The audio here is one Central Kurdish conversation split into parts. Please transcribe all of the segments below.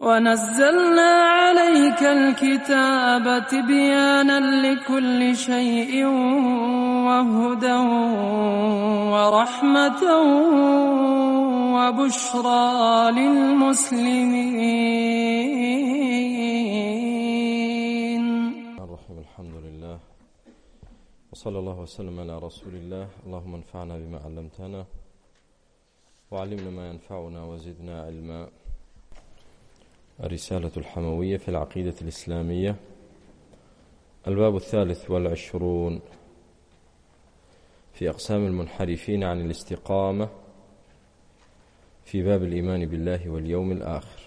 ونزلنا عليك الكتاب تبيانا لكل شيء وهدى ورحمة وبشرى للمسلمين الرحيم الحمد لله وصلى الله وسلم على رسول الله اللهم انفعنا بما علمتنا وعلمنا ما ينفعنا وزدنا علما الرسالة الحموية في العقيدة الإسلامية الباب الثالث والعشرون في أقسام المنحرفين عن الاستقامة في باب الإيمان بالله واليوم الآخر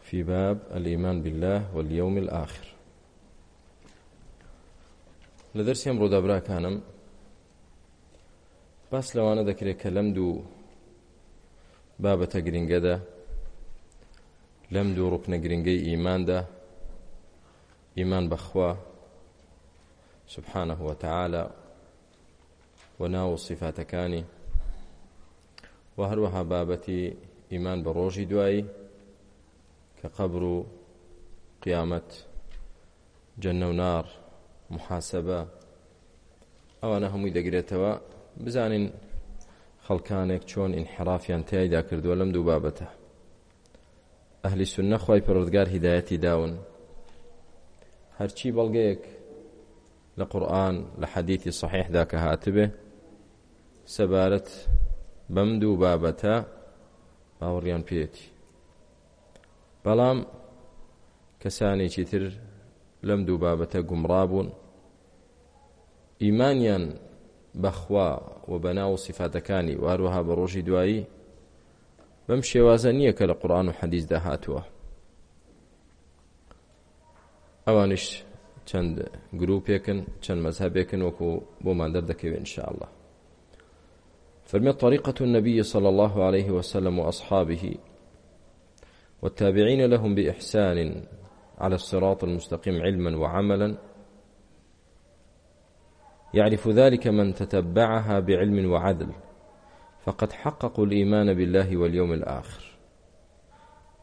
في باب الإيمان بالله واليوم الآخر لدرسي أمر دابرا كانم بس لو أنا ذكرك لم دو بابة جرينجدا لەم دوو ڕوکنە گرنگەی ئیماندا ئیمان بەخوا سبحانه وتعالى وناو صفاتەکانی و هەروەها بابەتی ئیمان بە ڕۆژی دوایی کە قەبر و قیامەت جەنە و نار محاسبە ئەوانە هەمووی دەگرێتەوە بزانین خەڵکانێک چۆن ئینحرافیان تایدا کردووە لەم دوو بابەتە ئەهلی سنە خی پەرۆزگار هیدایەتی داون هەرچی بەڵگەیەک لە قورآن لە حەدیتی صحیحدا کە هاتبێ سەبارەت بەم دوو بابەتە باوەڕیان پێێتی بەڵام کەسانێکی تر لەم دوو بابەتە گومڕابوون ئیمانیان بەخوا و بەناو سیفاتەکانی واروەها بە ڕۆژی دوایی بەم شێوازە نییە کە لە قورآن و حەدیث داهاتوە ئەوانش چەند گرروپێکن چەند مەذهبێکن وەکو بۆمان دەردەکەوێت انشاءله فرمي طريقة النبي صلى الله عليه وسلم وأصحابه والتابعين لهم بإحسان على الصراط المستقيم علما وعملا يعرف ذلك من تتبعها بعلم وعدل فقد حققوا الإيمان بالله واليوم الآخر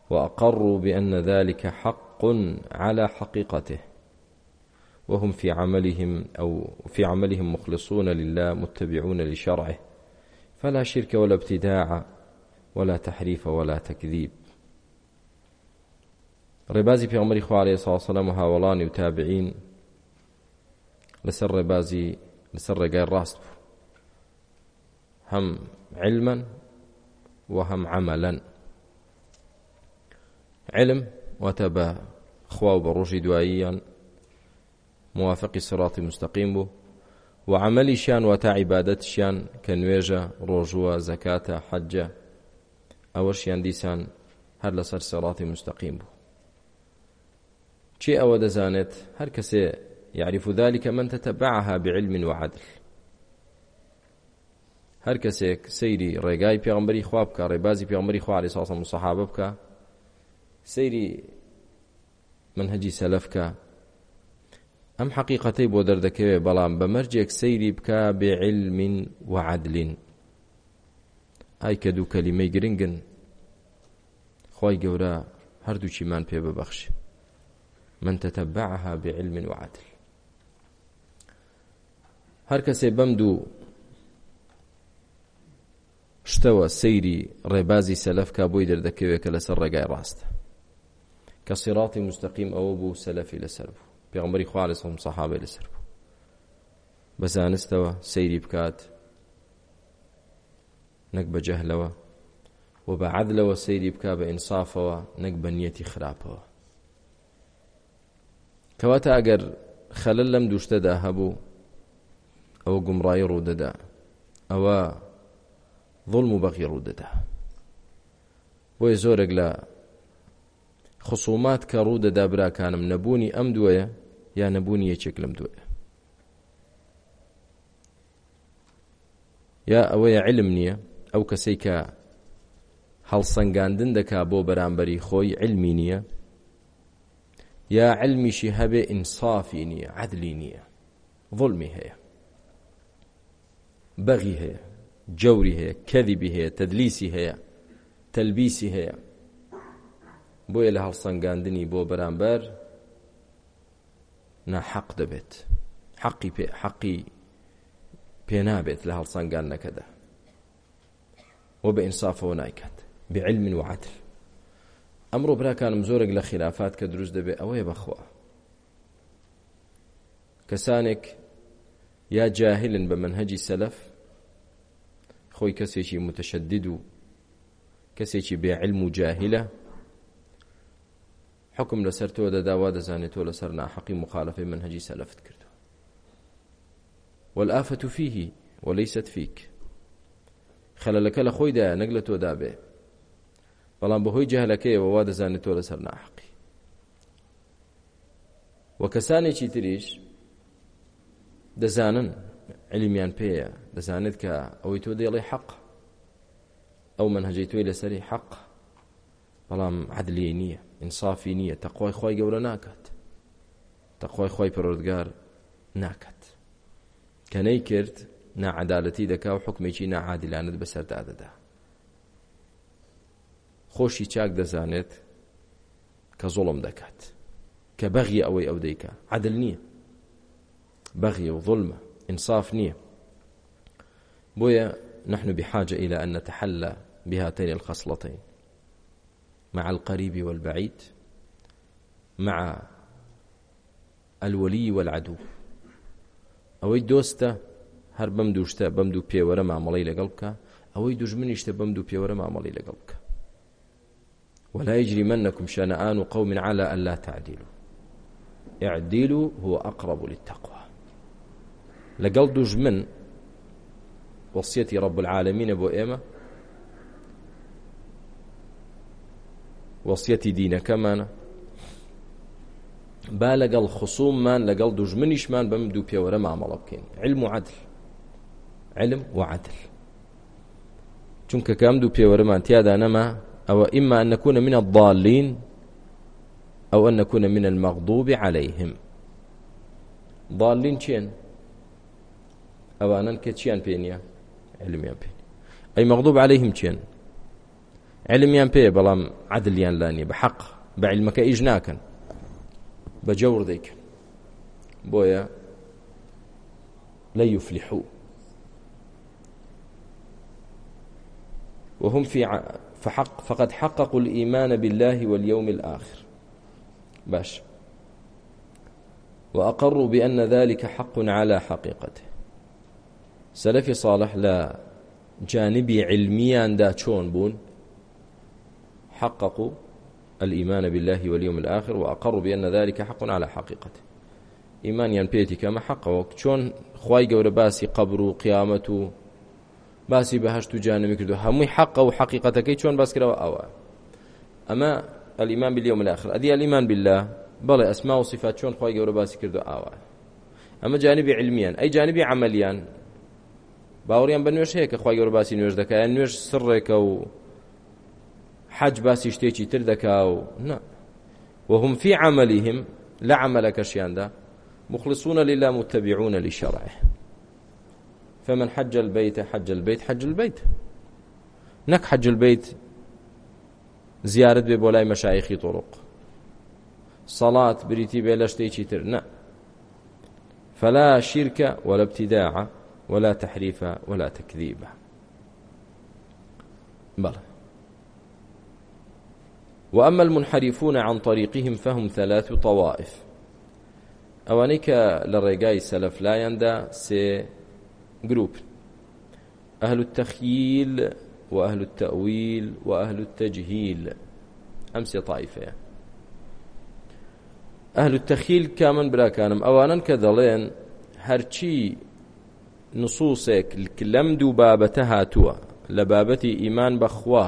وأقروا بأن ذلك حق على حقيقته وهم في عملهم أو في عملهم مخلصون لله متبعون لشرعه فلا شرك ولا ابتداع ولا تحريف ولا تكذيب ڕێبازی پێغمەری خوارێ ساسەلم و هاوەڵانی و تابعین لەسەر ڕێبازی لەسەر ڕێگای ڕاست بوو هەم علما وهم عملا علم وتبا خوا بروجي دوائيا موافق صراط مستقيم بو وعملي شان وتا عبادت شان كنويجا روجوا زكاة حجة أوشيان ديسان هر لسر صراط مستقيم بو چی ئەوە دەزانێت هەر کەسێ يعرف ذلك من تتبعها بعلم وعدل هەر کەسێک سەیری ڕێگای پێغمبەری خوا بکە ڕێبازی پێغمبەری خوا علیه السلام و صحابه بکە سەیری منهجی سەلەف بکە ئەم حقیقەتەی بۆ دەردەکەوێت بەڵام بە مەرجێک سەیری بکە بێ علم و عدل ئای کە دوو کەلیمەی گرنگن خی گەورە هەردووچیمان پێ ببەخش من تتبعها بعلم وعدل هەر کەسێ بەم دوو شتەوە سەیری ڕێبازی سەلەفکە بۆی دەردەکەوێت کە لەسەر ڕێگای ڕاستە کە سیڕاتی مستەقیم ئەوە بوو سەلەفی لەسەر بوو پێغمبەری خوارز هەم سەحابی لەسەر بوو بەزانستەوە سەیری بکات نەک بە جەهلەوە و بە عادلەوە سەیری بکە بە ئینسافەوە نەک بە نیەتی خراپەوە کەواتە ئەگەر خەلل لەم دوشتەدا هەبوو ئەوە گومڕایی ڕوودەدا ئەوە ظلم و بەغی ڕوودەدا بۆیە زۆرێک لە خصومات کە ڕوودەدا براکانم نەبوونی ئەم دووەیە یا نەبوونی یەکێک لەم دوێ یا ئەوەیە علم نییە ئەو کەسەی کە هەڵسەنگاندن دەکا بۆ بەرامبەری خۆی علمی نییە یا علمیشی هەبێ ئینسافی نییە عدلی نییە ظڵمی هەیە بەغی هەیە جەوری هەیە کەذیبی هەیە تەدلیسی هەیە تەلبیسی هەیە بۆیە لە هەڵسەنگاندنی بۆ بەرامبەر ناحەق دەبێت حەقی پێ حەقی پێ نابێت لە هەڵسەنگاندنەکەدا وە بە ئینسافەوە نایکات بعلم و عدل ئەمڕۆ براکانم زۆرێک لە خلافات کە دروست دەبێت ئەوەیە بەخوا کەسانێک یا جاهلن بە منهجی سەلف خۆی کەسێکی متەشەدد و کەسێکی بێعلم و جاهلە حکم لەسەر تۆ دەداوا دەزانێت تۆ لەسەر ناحەقی مخالفەی منهجی سەلفت کردو والآفة فيه وليست فيك خەلەلەکە لە خۆیدایە نەک لە تۆدا بێ بەڵام بەهۆی جەهلەکەیەوە وا دەزانێت تۆ لەسەر ناحقی وە کەسانێکی تریش دەزانن علیمیان پێیە دەزانێت کە ئەوەی تۆ دێڵی حەق ئەو منهجەی توی لەسەری حەق بەڵام عدلی نییە ئینصافی نییە تەخوای خی گەورە ناکات تەخوای خی پەرۆردگار ناکات کە نەی کرد نعدالەتی دەکا و حکمێکی نەعادلانت بەسەردادەدا خۆشی چاک دەزانێت کە زۆڵم دەکات کە بەغی ئەوەی ئەو دەیکە عدل نییە بەغی و ظڵمە انصاف نية بويا نحن بحاجة إلى أن نتحلى بهاتين الخصلتين مع القريب والبعيد مع الولي والعدو ئەوەی دۆستە هەر بەم دووشتە بەم دوو پێوەرە مامەڵی لەگەڵ بکە ئەوەی دوژمنیشتە بەم دوو پێوەرە مامەڵی لەگەڵ بکە ولا يجرمنكم شنآن قوم على ألا تعدلوا اعدلوا هو أقرب للتقوى لەگەڵ دوژمن وەسیەتی ڕب العالمینە بۆ ئێمە وەسیەتی دینەکەمانە با لەگەڵ خصوممان لەگەڵ دوژمنیشمان بەم دوو پێوەرە مامەڵە بکەین علم و عدل علم و عدل چونکە کەم دوو پێوەرەمان تیادا نەما ئەوە ئیما أن نكون من الضالين أو أن نكون من المغضوب عليهم ضالين چێن ئەوانن کە چیان پێ نییە علمیان پێ ئەی مەغضوب عليهلەیهم چێن علمیان پێ بەڵام عدلیان لانی بە حەق بە علمەکە ئیش ناکەن بە جەور دەیکەن بۆیە لە یفلیحوو وهم في ع... فحق فقد حققوا الإيمان بالله واليوم الآخر باش وأقروا بأن ذلك حق على حقيقته سەلەفی ساڵح لە جانبی علمیاندا چۆن بوون حققوا الإيمان بالله واليوم الآخر وأقروا بأن ذلك حق على حقيقته ئیمانیان پێێتی کەمە حەقەوە چۆن خی گەورە باسی قبر و قیامەت و باسی بەهشت و جانمی کردو هەمووی حەق و حقیقەتەکەی چۆن باسکرەوە ئەوە ئەمە ئەلیمان بلیێ ملاخر ئەدی ئەلیمان بله بەڵێ ئەسما و صفات چۆن خی گەورە باسی کردو ئاوا ئەمە جانبی علمیان ئەی جانبی عملیان باوەڕیان بە نوێش هەیە کە خخوای گەۆر باسی نوێش دەکە نوێش سڕێکە و حەج باسی شتێکی تر دەکا و وهم في عملهم لە عملەکەشیاندا مخلصون لله متبعون لشرعه فمن حج البيت حج البيت حج البيت نەک حج البيت زیارت بێ بۆ لای مەشایخی طرق صلاة بریتی بێ لە شتێکی تر نه فلا شرك ولا ابتداع ولا تحريف ولا تكذيب بلى وأما المنحرفون عن طريقهم فهم ثلاث طوائف ئەوانەی کە لە ڕێگای سەلەفلایەندا سێ گروپ ئەهل التەخیل و ئەهل التەویل و ئەهل التەجهیل ئەم سێ تایفەیە ئەهل التەخیل کامن براکانم ئەوانن کە دەڵێن هەرچی نصوصێک لەم دوو بابەتە هاتووە لە بابەتی ئیمان بەخوا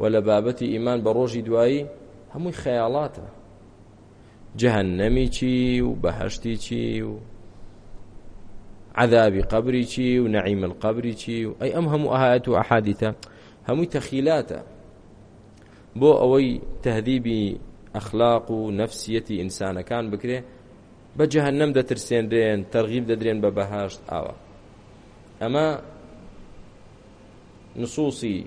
و لە بابەتی ئیمان بە ڕۆژی دوایی هەمووی خەیاڵاتە جەهەنەمی چی و بەهشتی چی و عذابی قبری چی و نعیم القبری چی و ئەی ئەم هەموو ئاهات و ئەحادیتە هەمووی تەخیلاتە بۆ ئەوەی تهذیبی ئەخلاق و نەفسیەتی ئینسانەکان بکرێ بە جەهەنەم دەترسێنرێن تەرغیب دەدرێن بە بەهاشت ئاوە ئەمە نصوصي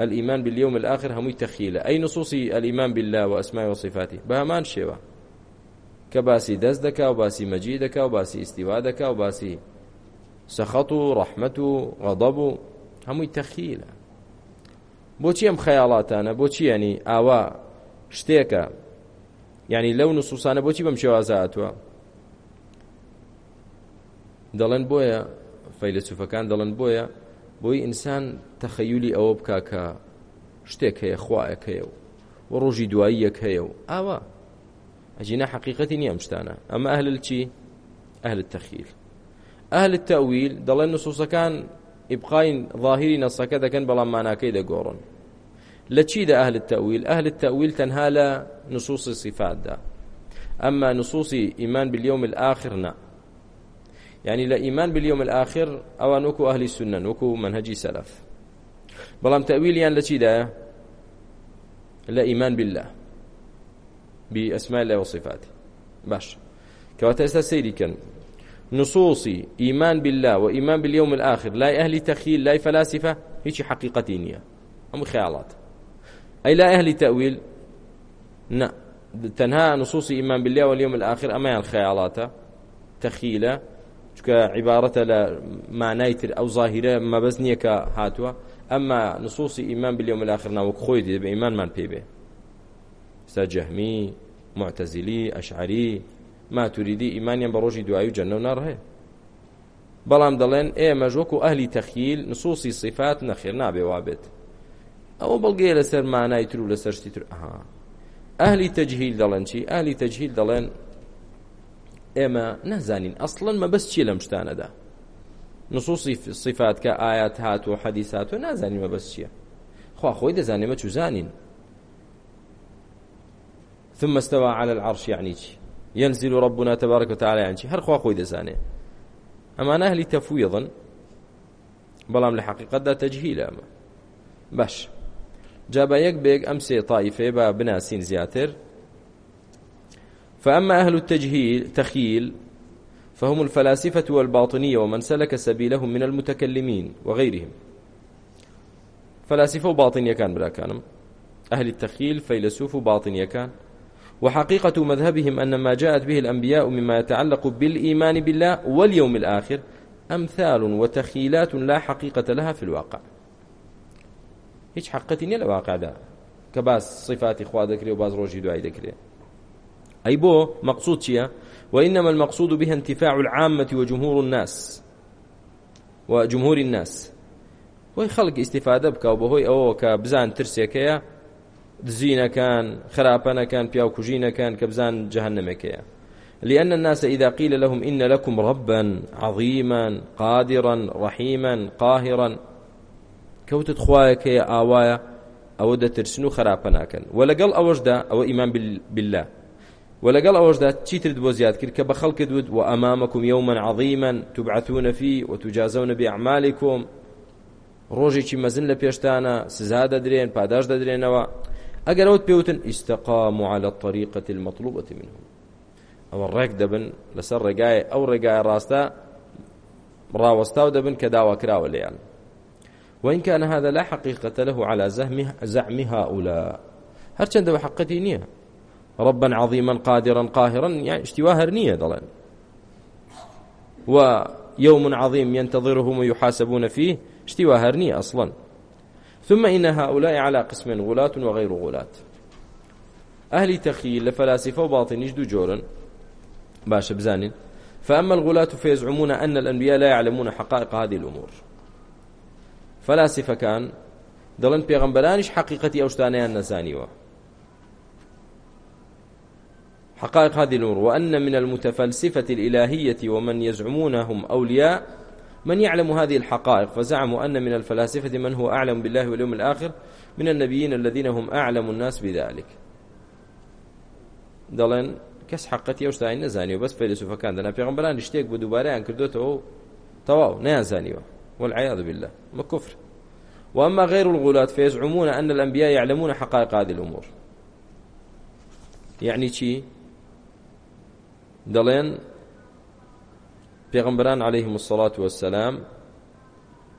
الإيمان باليوم الآخر همي تخيلة أي نصوصي الإيمان بالله وأسماء وصفاته بهمان شوا كباسي دزدك وباسي مجيدك وباسي استوادك وباسي سخط رحمة غضب همي تخيلة بۆچی ئەم خەیاڵاتانە بۆچی ینی ئاوا شتێکە ینی لەو نسوسانە بۆچی بەم شێوازاتوە دەڵێن بۆیە فەیلسوفەکان دەڵێن بۆیە بۆی ئینسان تەخەیولی ئەوە بکا کە شتێک هەیە خوایەک هەیە و و ڕۆژی دوایی یەک هەیە و ئاوا ئەجینا حقیقەتی نییە شتانە ئەمە ئەهل چی ئەهل تەخیر ئەهل تەویل دەڵێن نسوسەکان ئیبقاین ظاهری نەسەکە دەکەن بەڵام ماناکەی دەگۆڕن لە چیدا ئەهل تەویل ئەهل تەویل تەنها لە نصوص صفاتدا ئەمما نصوصی ئیمان باليوم الآخر نه يعني لا إيمان باليوم الآخر أو نوكو أهل السنة نوكو منهجي سلف بلام تأويليان لشي دا لا إيمان بالله بأسماء الله وصفاته باش كواتا استسيري كان نصوصي إيمان بالله وإيمان باليوم الآخر لا أهل تخيل لا فلاسفة هيك حقيقة دينية أم خيالات أي لا أهل تأويل نا تنهى نصوص إيمان بالله واليوم الآخر أما الخيالات تخيلة چکە عیبارەتە لە مانایتر ئەو ظاهرە مەبەز نییە کە هاتووە ئەمما نسوسی ئیمان بلیێ مەلاخرناوەک خۆی دێ بە ئیمانمان پێ بێ ستا جەهمی معتەزیلی ئەشعری ماتوریدی ئیمانیان بە ڕۆژی دوایی و جەنە و نار هەیە بەڵام دەڵێن ئێمە ژۆکو ئەهلی تەخیل نسوسی صفات نەخیر نابێ وابێت ئەوە بەڵگەیە لەسەر مانای تر و لەسەرشتی تر ئەها ئەهلی تەجهیل دەڵێن چی ئەهلی تەجهیل دەڵێن ئێمە نازانین ئەسڵن مەبەست چی لەم شتانەدا نصوصی صفات کە ئايات هات و حدیث هات و نازانین مەبەست چییە خوا خۆی دەزانێمە چوزانین ثم استوى على العرش يعني چی ينزل ربنا تبارك وتعالى يعني چی هەر خوا خۆی دەزانێ ئەمانە هەلی تەفویضن بەڵام لە حقیقەتدا تەجهیل ئەمە باش جا بە یەک بێگ ئەم سێ تایفێ بە بناسین زیاتر فأما أهل التجهيل تخيل فهم الفلاسفة والباطنية ومن سلك سبيلهم من المتكلمين وغيرهم فلاسفة وباطنية كان بلا كانم أهل التخيل فيلسوف وباطنية كان وحقيقة مذهبهم أن ما جاءت به الأنبياء مما يتعلق بالإيمان بالله واليوم الآخر أمثال وتخيلات لا حقيقة لها في الواقع هیچ حقەتی نیە لە واقعدا کە باس صفاتی خوا دەکرێ و باز ڕۆژی دوای دەکرێت أي بو مقصود شيا وإنما المقصود بها انتفاع العامة وجمهور الناس وجمهور الناس وی خەڵک ئیسیفادە بکە و بەهۆی ئەوە کە بزان ترسێکەیە دزینەکان خراپەنەکان پیاوکوژینەکان کە بزان جەهنمێکەیە لأن الناس إذا قيل لهم إن لكم ربا عظيما قادرا رحيما قاهرا كوتت خوايك يا آوايا أو دترسنو خرابناكن ولقل أوجدا أو إيمان بالله ولقال أوجد تشيترد بوزيات كرك بخلق دود وأمامكم يوما عظيما تبعثون فيه وتجازون بأعمالكم ڕۆژێکی مەزن لە پێشتانە سزا دەدرێن پاداش دەدرێنەوە ئەگەر ئەوت پێوتن ئیسقام و على طریقەت المەطلوبەتی منهم ئەوە ڕێک دەبن لەسەر ڕێگای ئەو ڕێگای ڕاستە ڕاوەستاو دەبن کە داواکراوە لەیان وإن كان هذا لا حقيقة له على زعم زعم هؤلاء هرچندەوە حقەتی نییە ربا عظيما قادرا قاهرا يعني اشتوا هرنيه دلن ويوم عظيم ينتظرهم ويحاسبون فيه اشتوا هرنيه اصلا ثم ان هؤلاء على قسم غلاة وغير غلاة اهل تخيل لفلاسفه وباطن يجدو جورن باش بزانين فاما الغلاة فيزعمون ان الانبياء لا يعلمون حقائق هذه الامور فلاسفه كان دڵن پێغمبەرانیش حقیقەتی ئەو شتانیان نەزانیوە حقائق هذه الأمور وأن من المتفلسفة الإلهية ومن يزعمونهم أولياء من يعلم هذه الحقائق فزعموا أن من الفلاسفة من هو أعلم بالله واليوم الآخر من النبيين الذين هم أعلم الناس بذلك دەڵێن کەس حقەتی ئەوشتای نەزانیوە بەس پێلسوفەکان دەنا پێغمبران شتێک بۆ دووبارەیان کردوێتەوە تەواو نەیانزانیوە والعياذ بالله ما كفر وأما غير الغلاة فيزعمون أن الأنبياء يعلمون حقائق هذه الأمور يعني شي دەڵێن پێغمبران عليهلەیه مسلڵات وەسەسلام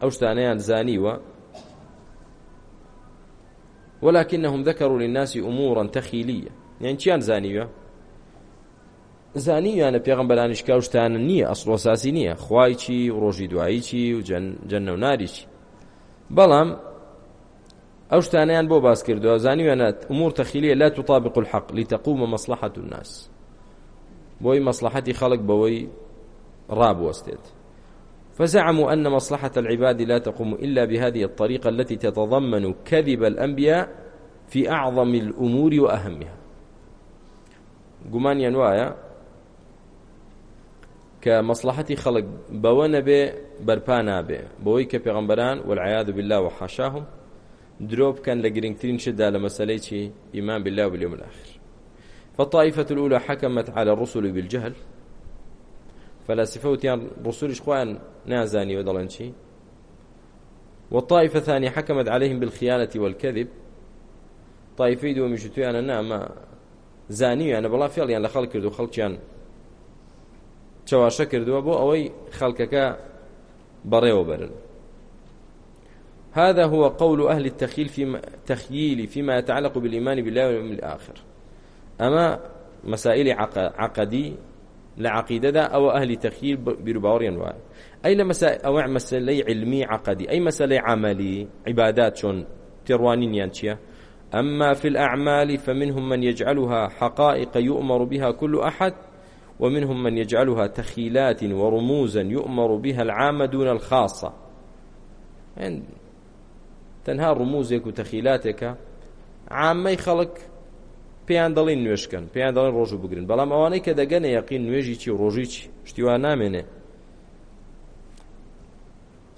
ئەو شتانەیان زانیوە ولكنهم ذكروا للناس امورا تخيليه يعني چیان زانیوە زانیویانە پێغمبەرانیش کاوشتانە نییە ئەسڵۆساسی نییە خوای چی و ڕۆژی دوایی چی و جەنە و ناری چی بەڵام ئەو شتانیان بۆ باس کردووە زانیوێنەت امور تخيليه لا تطابق الحق لتقوم مصلحة الناس بۆی مەسلحەتی خەڵک بەوەی ڕابوەستێت فزعموا أن مصلحة العباد لا تقوم إلا بهذه الطريقة التي تتضمن كذب الأنبياء في أعظم الأمور وأهمها گومانیان وایە کە مەسلحەتی خەڵک بەوە نەبێ بەرپا نابێ بەوەی کە پێغەمبەران والعیاذ بالله وحاشاهم درۆ بکەن لە گرنگترین شتدا لە مەسلەی چی ئیمان بالله و بالاخر فالطائفة الأولى حكمت على الرسل بالجهل فلاسفة وتيان رسولش خوان نازاني ودلنشي والطائفة الثانية حكمت عليهم بالخيانة والكذب طائفي دوم يشتوي أنا نعم زاني أنا بلا فعل يعني لخلق كردو خلقيان چواشە کردووە بۆ ئەوەی خەڵکەکە بەڕێوە برن هذا هو قول أهل التخيل في تخييل فيما يتعلق بالإيمان بالله واليوم الآخر ئەمە مەسائللی عقدی لە عقیدەدا ئەوە ئەهلی تەخیر بیرروباوەڕێن وایە ئەی لە ئەوە مەسلەی علمی عقدی ئەی مەسلەی عملی عیبادات چۆن تێڕوانینیان چییە؟ أما في الأعمال فمنهم من يجعلها حقائق يؤمر بها كل أحد ومنهم من يجعلها تخيلات ورموزا يؤمر بها العام دون الخاصة يعني تنها رموزك وتخيلاتك عامي خلق پێیان دەڵین نوێشکن پێیان دەڵێن ڕۆژ و بگرن بەڵام ئەوانەی کە دەگەنە یەقین نوێژی چی ڕۆژی چی شتیوان نامێنێ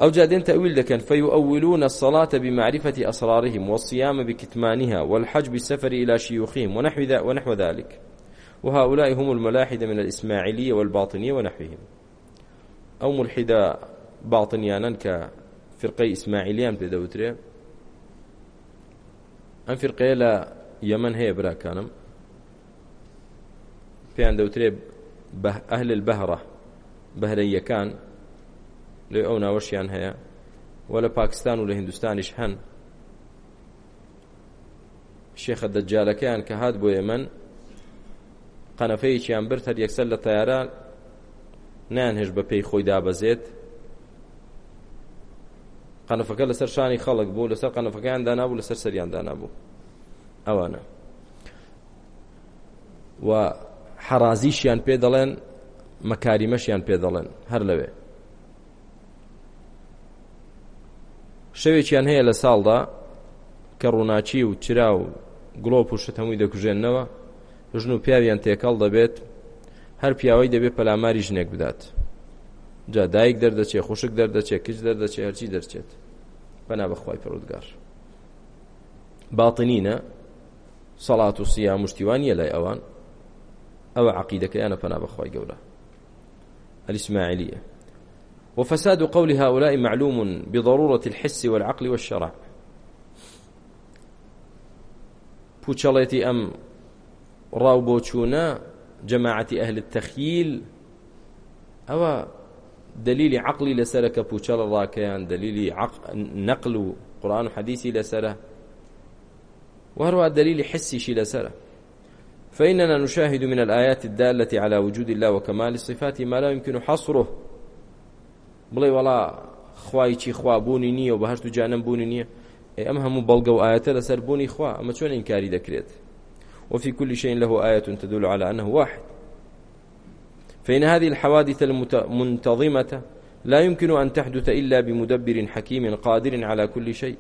ئەو جادێن تەویل دەکەن فەیوئولون الصلاة بمعرفة أسرارهم والصيام بكتمانها والحج بالسفر إلى شيوخهم ونحو ونحو ذلك وهؤلاء هم الملاحدة من الإسماعيلية والباطنية ونحوهم أو ملحدة باطنيانا كفرقي إسماعيليان بدوتري أم فرقي لا یەمەەن هەیە براکانم پێیان دەوترێ ئەهل بەهڕە بەهرەیەکان لێ ئەو ناوەشیان هەیە وە لە پاکستان و لە هندستانیش هەن شێخە دەجالەکەیان کە هات بۆ یەمەەن قەنەفەیەکییان برت هەر یەکسەر لە تەیاران نانهێش بە پێی خۆی دابەزێت قەنفەکە لەسەر شانی خەڵک بوو لەسەر قەنفەکەیان دانابوو لەسەر سەریان دانابوو ئەوانە و حەرازیشیان پێ دەڵێن مەکاریمەشیان پێ دەڵێن هەر لەوێ شەوێکیان هەیە لە ساڵدا کە ڕووناچی و چرا و گڵۆپ و شت هەمووی دەکوژێننەوە ژن و پیاویان تێکەڵ دەبێت هەر پیاوەی دەبێت پەلاماری ژنێک بدات جا دایک دەردەچێت خوشک دەردەچێت کچ دەردەچێت هەرچی دەرچێت بەنا بەخوای پرودگار باتنینە سەڵات و سیا مشتیوانیە لای ئەوان ئەوە عقیدەکەیانە پەنا بەخوای گەورە الإسماعيلية وفساد قول هؤلاء معلوم بضرورة الحس والعقل والشرع پوچەڵێتی ئەم ڕاو بۆ چوونە جەماعەتی ئەهل التەخیل ئەوە دلیلی عقلی لەسەرە کە پوچەڵە ڕاکەیان دلیلی نەقل و قورآن و حەدیسی لەسرە وهروها دليل حسي شي لسرة فإننا نشاهد من الآيات الدالة على وجود الله وكمال صفاته ما لا يمكن حصره بڵێ وڵا خوایکی خوابوونی نییە و بە هەشت و جانم بوونی نییە ئەم هەموو بەڵگە و ئاەتە لەسەر بوونی خوا ئەمە چۆن ئینکاری دەکرێت وفي كل شيء له آية تدل على أنه واحد فإن هذه الحوادث المنتظمة لا يمكن أن تحدث إلا بمدبر حكيم قادر على كل شيء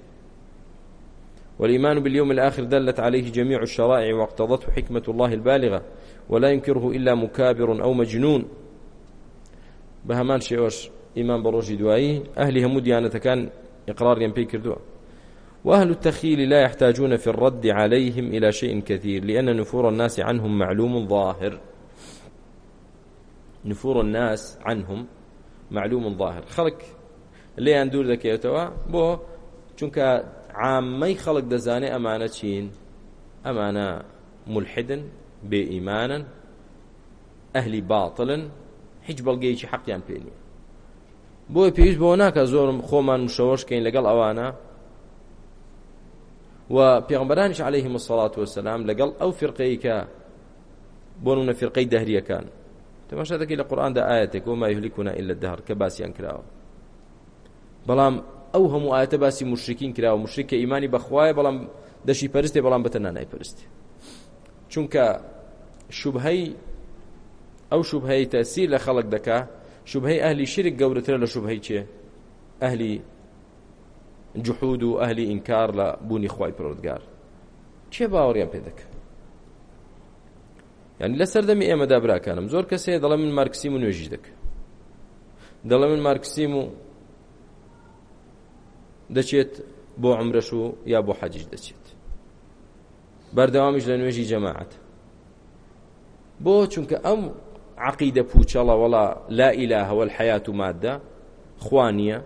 والإيمان باليوم الآخر دلت عليه جميع الشرائع واقتضته حكمة الله البالغة ولا ينكره إلا مكابر أو مجنون بهمان شيوش إيمان بروجي دوائي أهلي همود كان إقرار ينبي كردوا وأهل التخيل لا يحتاجون في الرد عليهم إلى شيء كثير لأن نفور الناس عنهم معلوم ظاهر نفور الناس عنهم معلوم ظاهر خلق لێیان دوور دەکەوێتەوە بۆ چونکە عامەی خەڵک دەزانێ ئەمانە چین ئەمانە ملحدن بێئیمانن ئەهلی باڵن هیچ بەڵگەیەکی حەقیان پێ نییە بۆی پێویست بۆ ناکە زۆرم خۆمان مشەوەشکەین لەگەڵ ئەوانە و پێغمبەرانش عليهلەیه مسلڵات وسلام لەگەڵ ئەو فرقەی کە بۆنونە فرقەی دەهریەکان تەماشا دەکەی لە قورآاندا ئاەتێک وما يهلكنا إلا الدهر کە باسییان کراوە بەڵام ئەو هەموو ئاەتە باسی مشرکین کراوە مشرکە ئیمانی بەخوایە بەڵام دەشی پەرستێ بەڵام بەتەنە نایپەرستی چونکە شوبهەی ئەو شوبهەی تەسیر لە خەڵک دەکا شوبهەی ئەهلی شرک گەورەترە لە شوبهەی چێ ئەهلی جحود و ئەهلی ئینکار لە بوونی خی پرۆودگار چێ باوەڕیان پێ دەکە یعنی لە سەردەمی ئێمەدا براکانم زۆر کەسەیە دەڵێ من مارکسیم و نوێژی دەکە دەڵێ من مارکسیم و دەچێت بۆ عمرەش و یا بۆ حەجیش دەچێت بەردەوامیش لە نوێژی جەماعەت بۆ چونکە ئەم عقیدە پوچەڵە وەڵا لا ئیلا هەوە حیات و مادە خوا نییە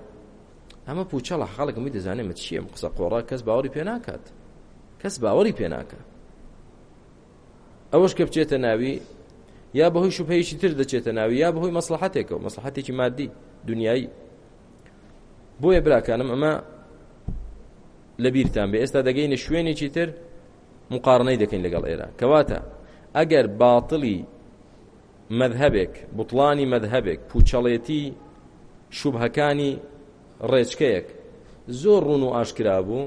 ئەمە پوچەڵە خەڵکمی دەزانێت چیەم قسە قۆڕە کەس باوەری پێ ناکات کەس باوەری پێ ناکات ئەوەش کە بچێتە ناوی یا بەهۆی شوبهەیەشی تر دەچێتە ناوی یا بەهۆی مەسلحاتێکە و مەسلحاتێکی مادی دنیایی بۆیە براکانم ئەمە لەبیرتان بێ ئێستا دەگەینە شوێنێکی تر مقارنەی دەکەین لەگەڵ ئێرە کەواتە ئەگەر باتڵی مەذهبێک بوتڵانی مەذهبێک پوچەڵێتی شوبهەکانی ڕێچکەیەک زۆر ڕون و ئاشکرا بوو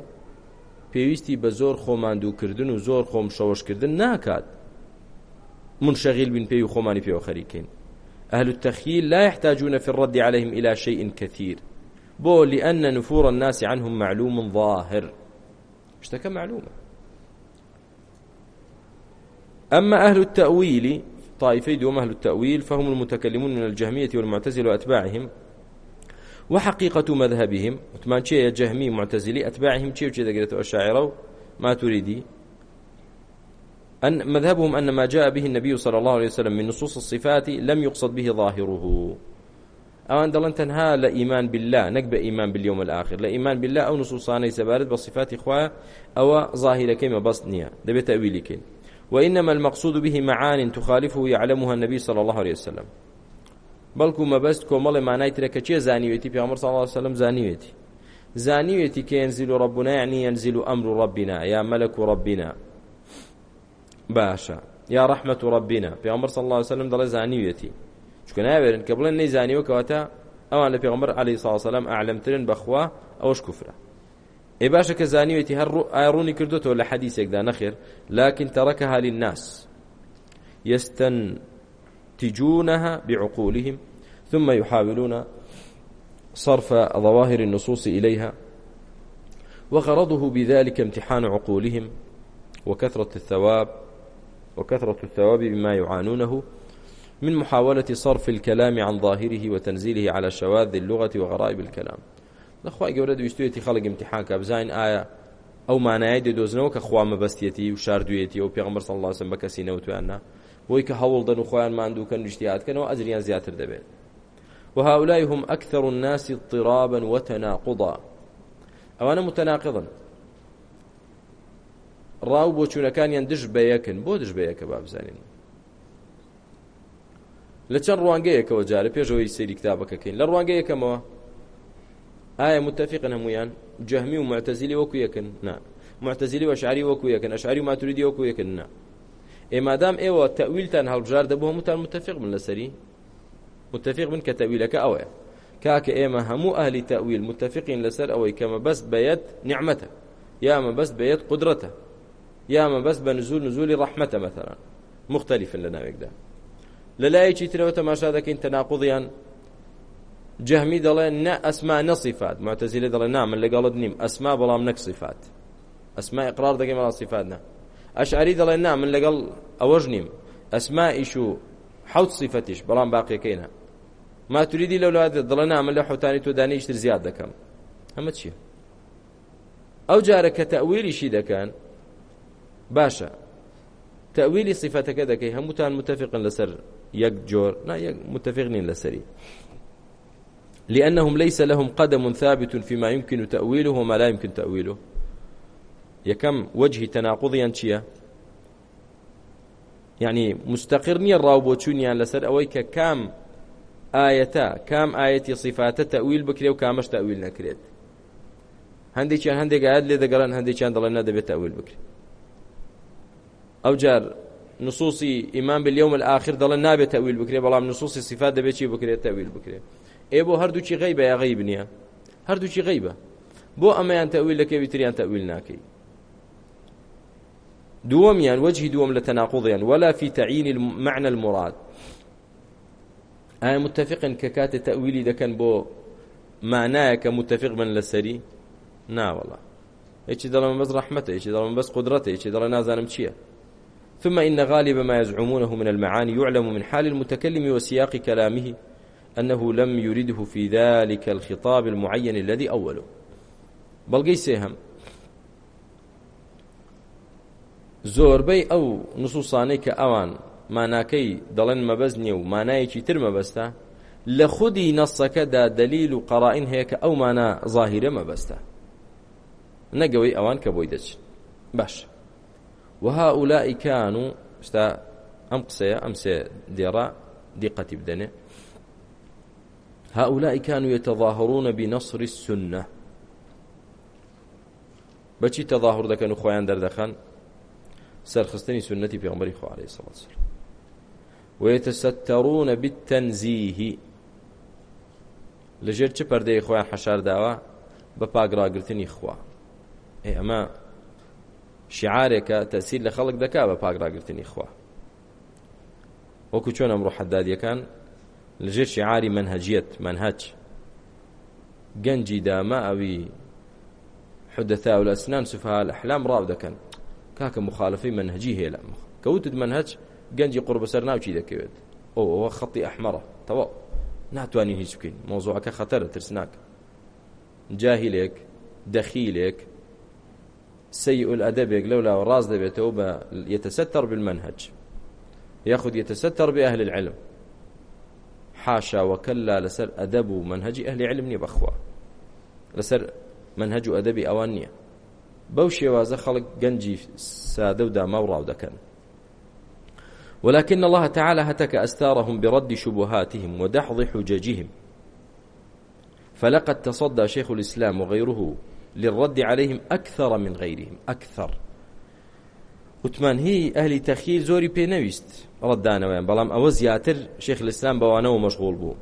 پێویستی بە زۆر خۆماندووکردن و زۆر خۆم شەوەشکردن ناکات منشغل بن پێی و خۆمانی پێوە خەریکین ئەهل التخیل لا يحتاجون في الرد عليهم إلى شيء كثير بۆ لأن نفور الناس عنهم معلوم ظاهر شتەکە معلومة أما أهل التأويل طائفي دوم أهل التأويل فهم المتكلمون من الجهمية والمعتزلة وأتباعهم وحقيقة مذهبهم وتمان شيء جهمي معتزلي أتباعهم شيء وشيء ذكرت الشاعر ما تريدي أن مذهبهم أن ما جاء به النبي صلى الله عليه وسلم من نصوص الصفات لم يقصد به ظاهره ئەوان دەڵێن تەنها لە ئیمان بالله نەک بە ئیمان بلیوم الآخر لە ئیمان بالله ئەو نوسوسانەی سەبارەت بە صفاتی خوا ئەوە ظاهیرەکەی مەبەست نییە دەبێت تەویلیکەین وإنما المقصود به معان تخالفه يعلمها النبي صلى الله عليه وسلم بەڵکو مەبەست کۆمەڵی مانای ترەکە چێ زانیوێتی پێمەەر ساڵ سەلم زانیوێتی زانیوێتی کە ئەنزیل و ڕبوونا یعنی ئەنزیل و ئەمر و ڕبینا یا مەلك و ڕبینا باشە یا ڕەحمە و ڕبینا پێمەەر ساڵ سەلم دەڵێ زانیوێتی چکە ناوێرن کە بڵێن نەیزانیوە کەواتە ئەوان لە پێغمبەر علی ساوسلام ئالمترن بەخوا ئەوش کوفرە ئێ باشە کە زانیوێتی هەر ئاڕوونی کردوەوە لە حەدیسێکدا نەخێر لاکن تەڕەکە هالی الناس يستنتجونها بعقولهم ثم يحاولون صرف ظواهر النصوص إليها وغرضه بذلك امتحان عقولهم وكثرة الثواب وكثرة الثواب بما يعانونه من محاولة صرف الكلام عن ظاهره وتنزيله على شواذ اللغة وغرائب الكلام دخوا گەورە دوستوێتی خەڵک امتحانکە بزانین ئایا ئەو مانایە دێدۆزنەوە کە خوا مەبەستێتی و شاردوێتی و پێغمبەر صلی الله عليه وسلم بە کەسی نەوتواننا بۆی کە هەوڵ دەن و خۆیان ماندووکەن نیشتیاتکەنەوە ئەجریان زیاتر دەبێت وهؤلاء هم أكثر الناس اضطرابا وتناقضا ئەوانە متەناقضن ڕاو بۆ چوونەکانیان دش بەیەکن بۆ دش بەیەکە با بزانین لە چەند ڕوانگەیەکەوە جارە پێشەوەی سەیری کتابەکەکەین لە ڕوانگەیەکەمەوە ئایا متفقن هەمویان جەهمی و معتەزیلی وەکو یەکن نا معتەزیلی وەشعری وەکو یەکن ئەشعری ماتوریدی وەکو یەکن نا ئێمادام ئێوە تەویلتان هەڵبژاردە بۆ هەمووتان متفق بن لەسەری متفق بن کە تەویلەکە ئەوەیە کاکە ئێمە هەموو ئەهلی تەویل متفقین لەسەر ئەوەی کەمە بەست بەیەت نعمەتە یامە بەست بەیەت قدرەتە یامە بەست بە نزول نزولی ڕەحمەتە مەثەران مختلفن لە ناوێکدا لەلایەکی ترەوە تەماشا دەکەین تەناقضیان جەهمی دەڵێ نە ئەسما نەصیفات معتەزیلە دەڵێ نا من لەگەڵت نیم ئەسما بەڵام نەک صفات ئەسما ئقرار دەکەین بەڵام صفات نا ئەشعری دەڵێ نا من لەگەڵ ئەوەش نیم ئەسمائیش و حوت صفتیش بەڵام باقیەکەینە ماتوریدی لەو لەوات دەڵێ نا من لە حوتانی تۆ دانیشتر زیاد دەکەم ئەمە چییە ئەو جارە کە تەویلیشی دەکەن باشە تەویلی صفتەکە دەکەی هەمووتان متفقن لەسەر يك جور نا يك متفقين لسري لأنهم ليس لهم قدم ثابت فيما يمكن تأويله وما لا يمكن تأويله يكم وجه تناقضيا چيا يعني مستقر نيا الراو بوچونيا لسر أويك كام آيتا كام آيتي صفات تأويل بكري وكامش تأويل نكريت هەندێکیان هەندێک ئاات لێ دەگەڕن هەندێکیان دەڵێن نەدەبێت تەویل بکرێت ئەو جار نصوصی ئیمان باليوم الآخر دەڵێن نابێت تەویل بکرێ بەڵام نصوصی صفات دەبێت چی بکرێت تەویل بکرێ ئێ بۆ هەردووچی غیبە یا غیب نییە هەردووچی غیبە بۆ ئەمەیان تەویل لەکەی ویتریان تەویل ناکەی دووەمیان وەجهی دووەم لە تەناقضیان ولا في تعيين المعنى المراد ئایا متفقن کە کاتێ تەویلی دەکەن بۆ مانایە کە متفق بن لەسەری ناوەڵە هیچی دەڵم بەس ڕەحمەتە هیچی دەڵم بەس قدرەتە هیچی دەڵە نازانم چییە ثم إن غالب ما يزعمونه من المعاني يعلم من حال المتكلم وسياق كلامه أنه لم يرده في ذلك الخطاب المعين الذي أوله بەڵگەی سێهم زۆربەی ئەو نوسوسانەی کە ئەوان ماناکەی دەڵێن مەبەز نییە و مانایەکی تر مەبەستە لە خودی نەسەکەدا دەلیل و قەڕائین هەیە کە ئەو مانە ظاهرە مەبەستە نەگەوەی ئەوان کە بۆی دەچن باش وها ئولای کان و ستا ئەم قسەیە ئەم سێ دێڕا دیقەتی بدەنێ هؤلاء كانوا يتظاهرون بنصر السنة بچی تظاهر دەکەن و خۆیان دەردەخەن سەرخستنی سنەتی پێغمبەری خۆ عليه الصلاة والسلام ويتسترون بالتنزيه لەژێر چ پەردەی خۆیان حەشار داوە بە پاگراگرتنی خوا ئێ ئەمە شیعارێکە تەسیر لە خەڵک دەکا بە پاکراگررتنی خوا وەکو چۆن ئەمڕۆ حەدادیەکان لەژێر شیعاری منهەجیەت منهەج گەنجی داما ئەوی حدثاء الأسنان سفهاء الأحلام راو دەکەن کاکە مخالفی منهجی هەیە لە کەوتت منهج گەنجی قڕ بەسەر ناوچی دەکەوێت ئەو ئەوە خەتی ئەحمەڕە تەواو ناتوانین هیچ بکەین مۆزوعەکە خەتەرە ترسناکە جاهیلێک دەخیلێک سيء الأدب لولا وراز دبيته يتستر بالمنهج ياخذ يتستر بأهل العلم حاشا وكلا لسر أدب منهج أهل علمني بخوا لسر منهج أدبي أوانية بەو شێوازە خەڵک گەنجی سادە و داماوڕاو دەکەن ولكن الله تعالى هتك أستارهم برد شبهاتهم ودحض حججهم فلقد تصدى شيخ الإسلام وغيره للرد عليهم أكثر من غيرهم أكثر وتمان هي أهلي تەخیر زۆری پێنەویست ڕددانەوەیان بەڵام ئەوە زیاتر شێخ الإسلام بەوانەوە مەشغول بوو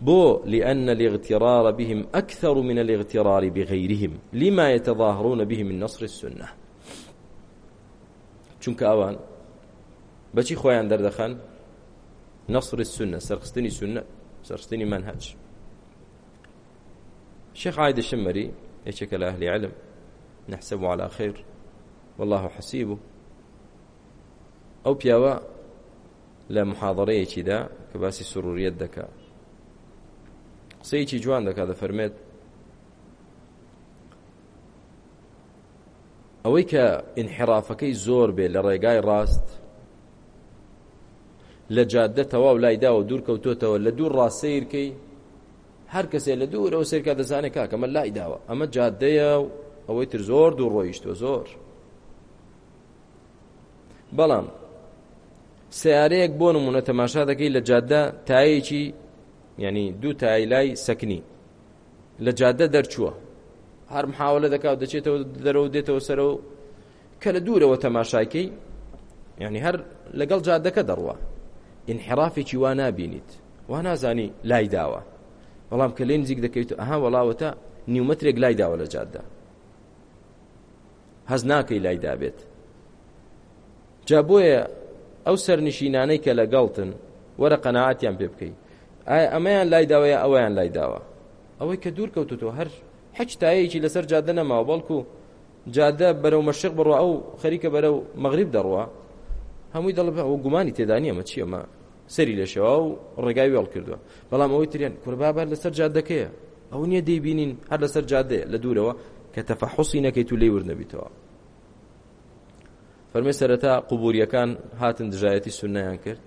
بو لأن الاغترار بهم أكثر من الاغترار بغيرهم لما يتظاهرون به من نصر السنة چونکە ئەوان بەچی خۆیان دەردەخەن نصر السنة سەرخستنی سنە سەرخستنی منهج شێخ عیدە شمەری يشك لأهل علم نحسب على خير والله حسيبه ئەو پیاوە لە محاضڕەیەکیدا کە باسی سروریەت دەکا قسەیەکی جوان دەکا دەفەرمێت ئەوەی کە ئینحرافەکەی زۆر بێ لە ڕێگای ڕاست لە جادە تەواو لایداوە دوور کەوتۆتەوە لە دوور ڕاستەیرکەی هەر کەسێ لە دوورەوە سەرکە دەزانێت کاکەمە لای داوە ئەمە جادەیە و ئەوەی تر زۆر دوو ڕۆیشتۆ زۆر بەڵام سیارەیەک بۆ نمونە تەماشا دەکەی لە جادە تایەکی ینی دوو تای لای سەکنی لە جادە دەرچووە هەر محاولە دەکات دەچێتەوە دەرەوە دێتەوە سەرەوە کە لە دوورەوە تەماشاکەی ینی هەر لەگەڵ جادەکە دەڕوە ئینحرافێکی وا نابینیت وا نازانی لای داوە بەڵام کە لێ نزیک دەکەوێت ئەها وڵاوەتە نیومەترێک لای داوە لە جاددا هەز ناکەی لای دابێت جا بۆیە ئەو سەرنشینانەی کە لەگەڵتن وەرە قەنەعاتیان پێ بکەیت ئایا ئەمەیان لای داوەیە ئەویان لای داوە ئەوەی کە دوور کەوتۆ هەر حەج تایەکی لەسەر جادە نەماوە بەڵکو جادە بەرەو مەشق بڕوە ئەو خەریکە بەرەو مەغریب دەڕوە هەمووی دەڵ ئەو گومانی تێدانیەمە چیەمە سەری لەشەوە و ڕێگای وێڵ کردووە بەڵام ئەوەی تریان کوربابە لەسەر جادەکەیە ئەو نییە دەیبینین هەر لەسەر جادێ لە دوورەوە کە تەفەحوسی نەکەیت و لێ ور نەبیتەوە فەرمی سەرەتا قوبوریەکان هاتن دژایەتی سنەیان کرد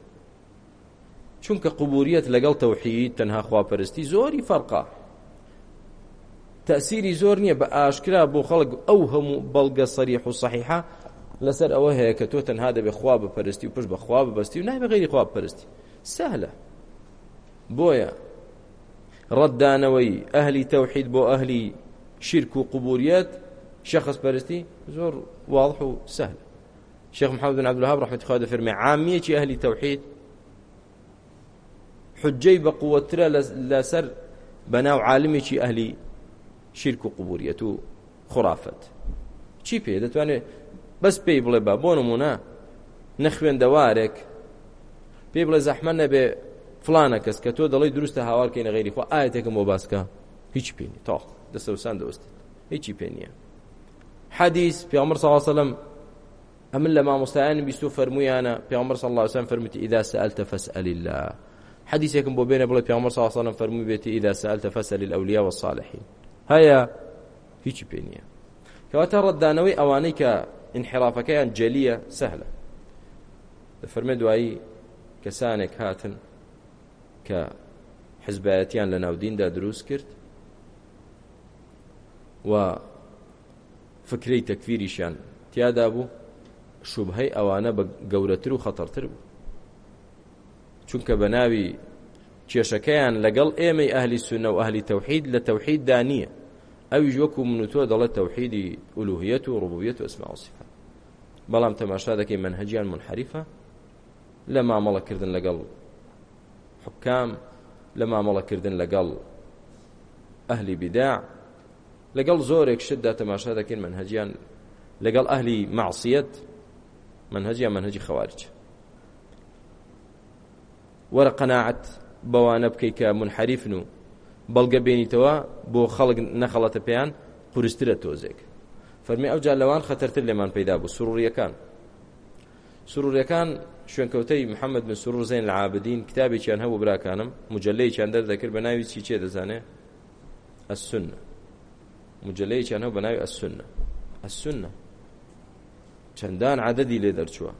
چونکە قوبوریەت لەگەڵ تەوحید تەنها خواپەرستی زۆری فەرقا تەسیری زۆر نییە بە ئاشکرا بۆ خەڵک ئەو هەموو بەڵگە سەریح و صحیحە لەسەر ئەوە هەیە کە تۆ تەنها دەبێ خوا بپەرستی و پشت بە خوا ببەستی و نایبە غیری خوا بپەرستی سەهلە بۆیە ڕەتدانەوەی ئەهلی تەوحید بۆ ئەهلی شرک و قبوریەت شخص پەرستی زۆر واضح و سهل شيخ محمد بن عبد الوهاب رحمه الله فرمي عاميه اهل توحيد حجي بقوه ترى لسر بناو عالمي اهل شرك وقبوريه خرافات چی پێ دەتوانێت بەس پێی بڵێ بە بۆ نمونە نەخوێندەوارێک پێی بڵێ زەحمە نەبێ فلانە کەس کە تۆ دەڵی دروستە هاوارکەینە غیری خۆ ئاەتێکم بۆ باسکە هیچ پێنی تا دەسەوسان دەوست هیچی پێ نییە حەدیث پیامەر ساواسەلم ئەمن لە مامۆستایان بیست و فەرمویانە پیامەر سەڵ الله وسلم فەرمووتی ئیدا سەئەلتە فەسئەل الله حەدیثێکم بۆ بێنە بڵێ پیامەر ساڵ سەلم فەرمووی بێتی ئیدا سەئەلتە فەسئەل الأولیا والصالحین هەیە هیچی پێ نییە کەواتە ڕەتدانەوەی ئەوانەی کە انحرافەکەیان جەلیە سەهلە دەفەرمە دوایی کەسانێک هاتن کە حزبایەتیان لە ناودیندا دروست کرد و فکری تەکفیریشیان تیادا بوو شوبهەی ئەوانە بە گەورەتر و خەتەرتر بوو چونکە بە ناوی کێشەکەیان لەگەڵ ئێمەی ئەهلی سونە و ئەهلی تەوحید لە تەوحیددا نییە ئەویش وەکو من و تۆ دەڵێت تەوحیدی ئولوهیەت و ڕبوبیەت و ئەسما وسیفە بەڵام تەماشا دەکەی منهجیان منحریفە لە مامەڵەکردن لەگەڵ حکام لە مامەڵەکردن لەگەڵ ئەهلی بیدا لەگەڵ زۆرێک شتدا تەماشا دەکەین منهجیان لەگەڵ ئەهلی معسیەت منهجیان منهجی خەوارج وەرە قەناعەت بەوانە بکەیت کە منحریفن و بەڵگە بێنیتەوە بۆ خەڵک نەخەڵەتە پێیان پورسترە تۆزێک فەرمی ئەو جالەوان خەتەرتر لێمان پەیدا بوو سروریەکان سروریەکان شوێنکەوتەی محەممەد بن سرور زین العابدین کتابێکیان هەبوو براکانم مجلەیەکیان دەردەکرد بە ناوی چی چێ دەزانێ ئەسونە مجلەیەکیان هەبوو بە ناوی ئەسونە ئەسونە چەندان عادەدی لێ دەرچووە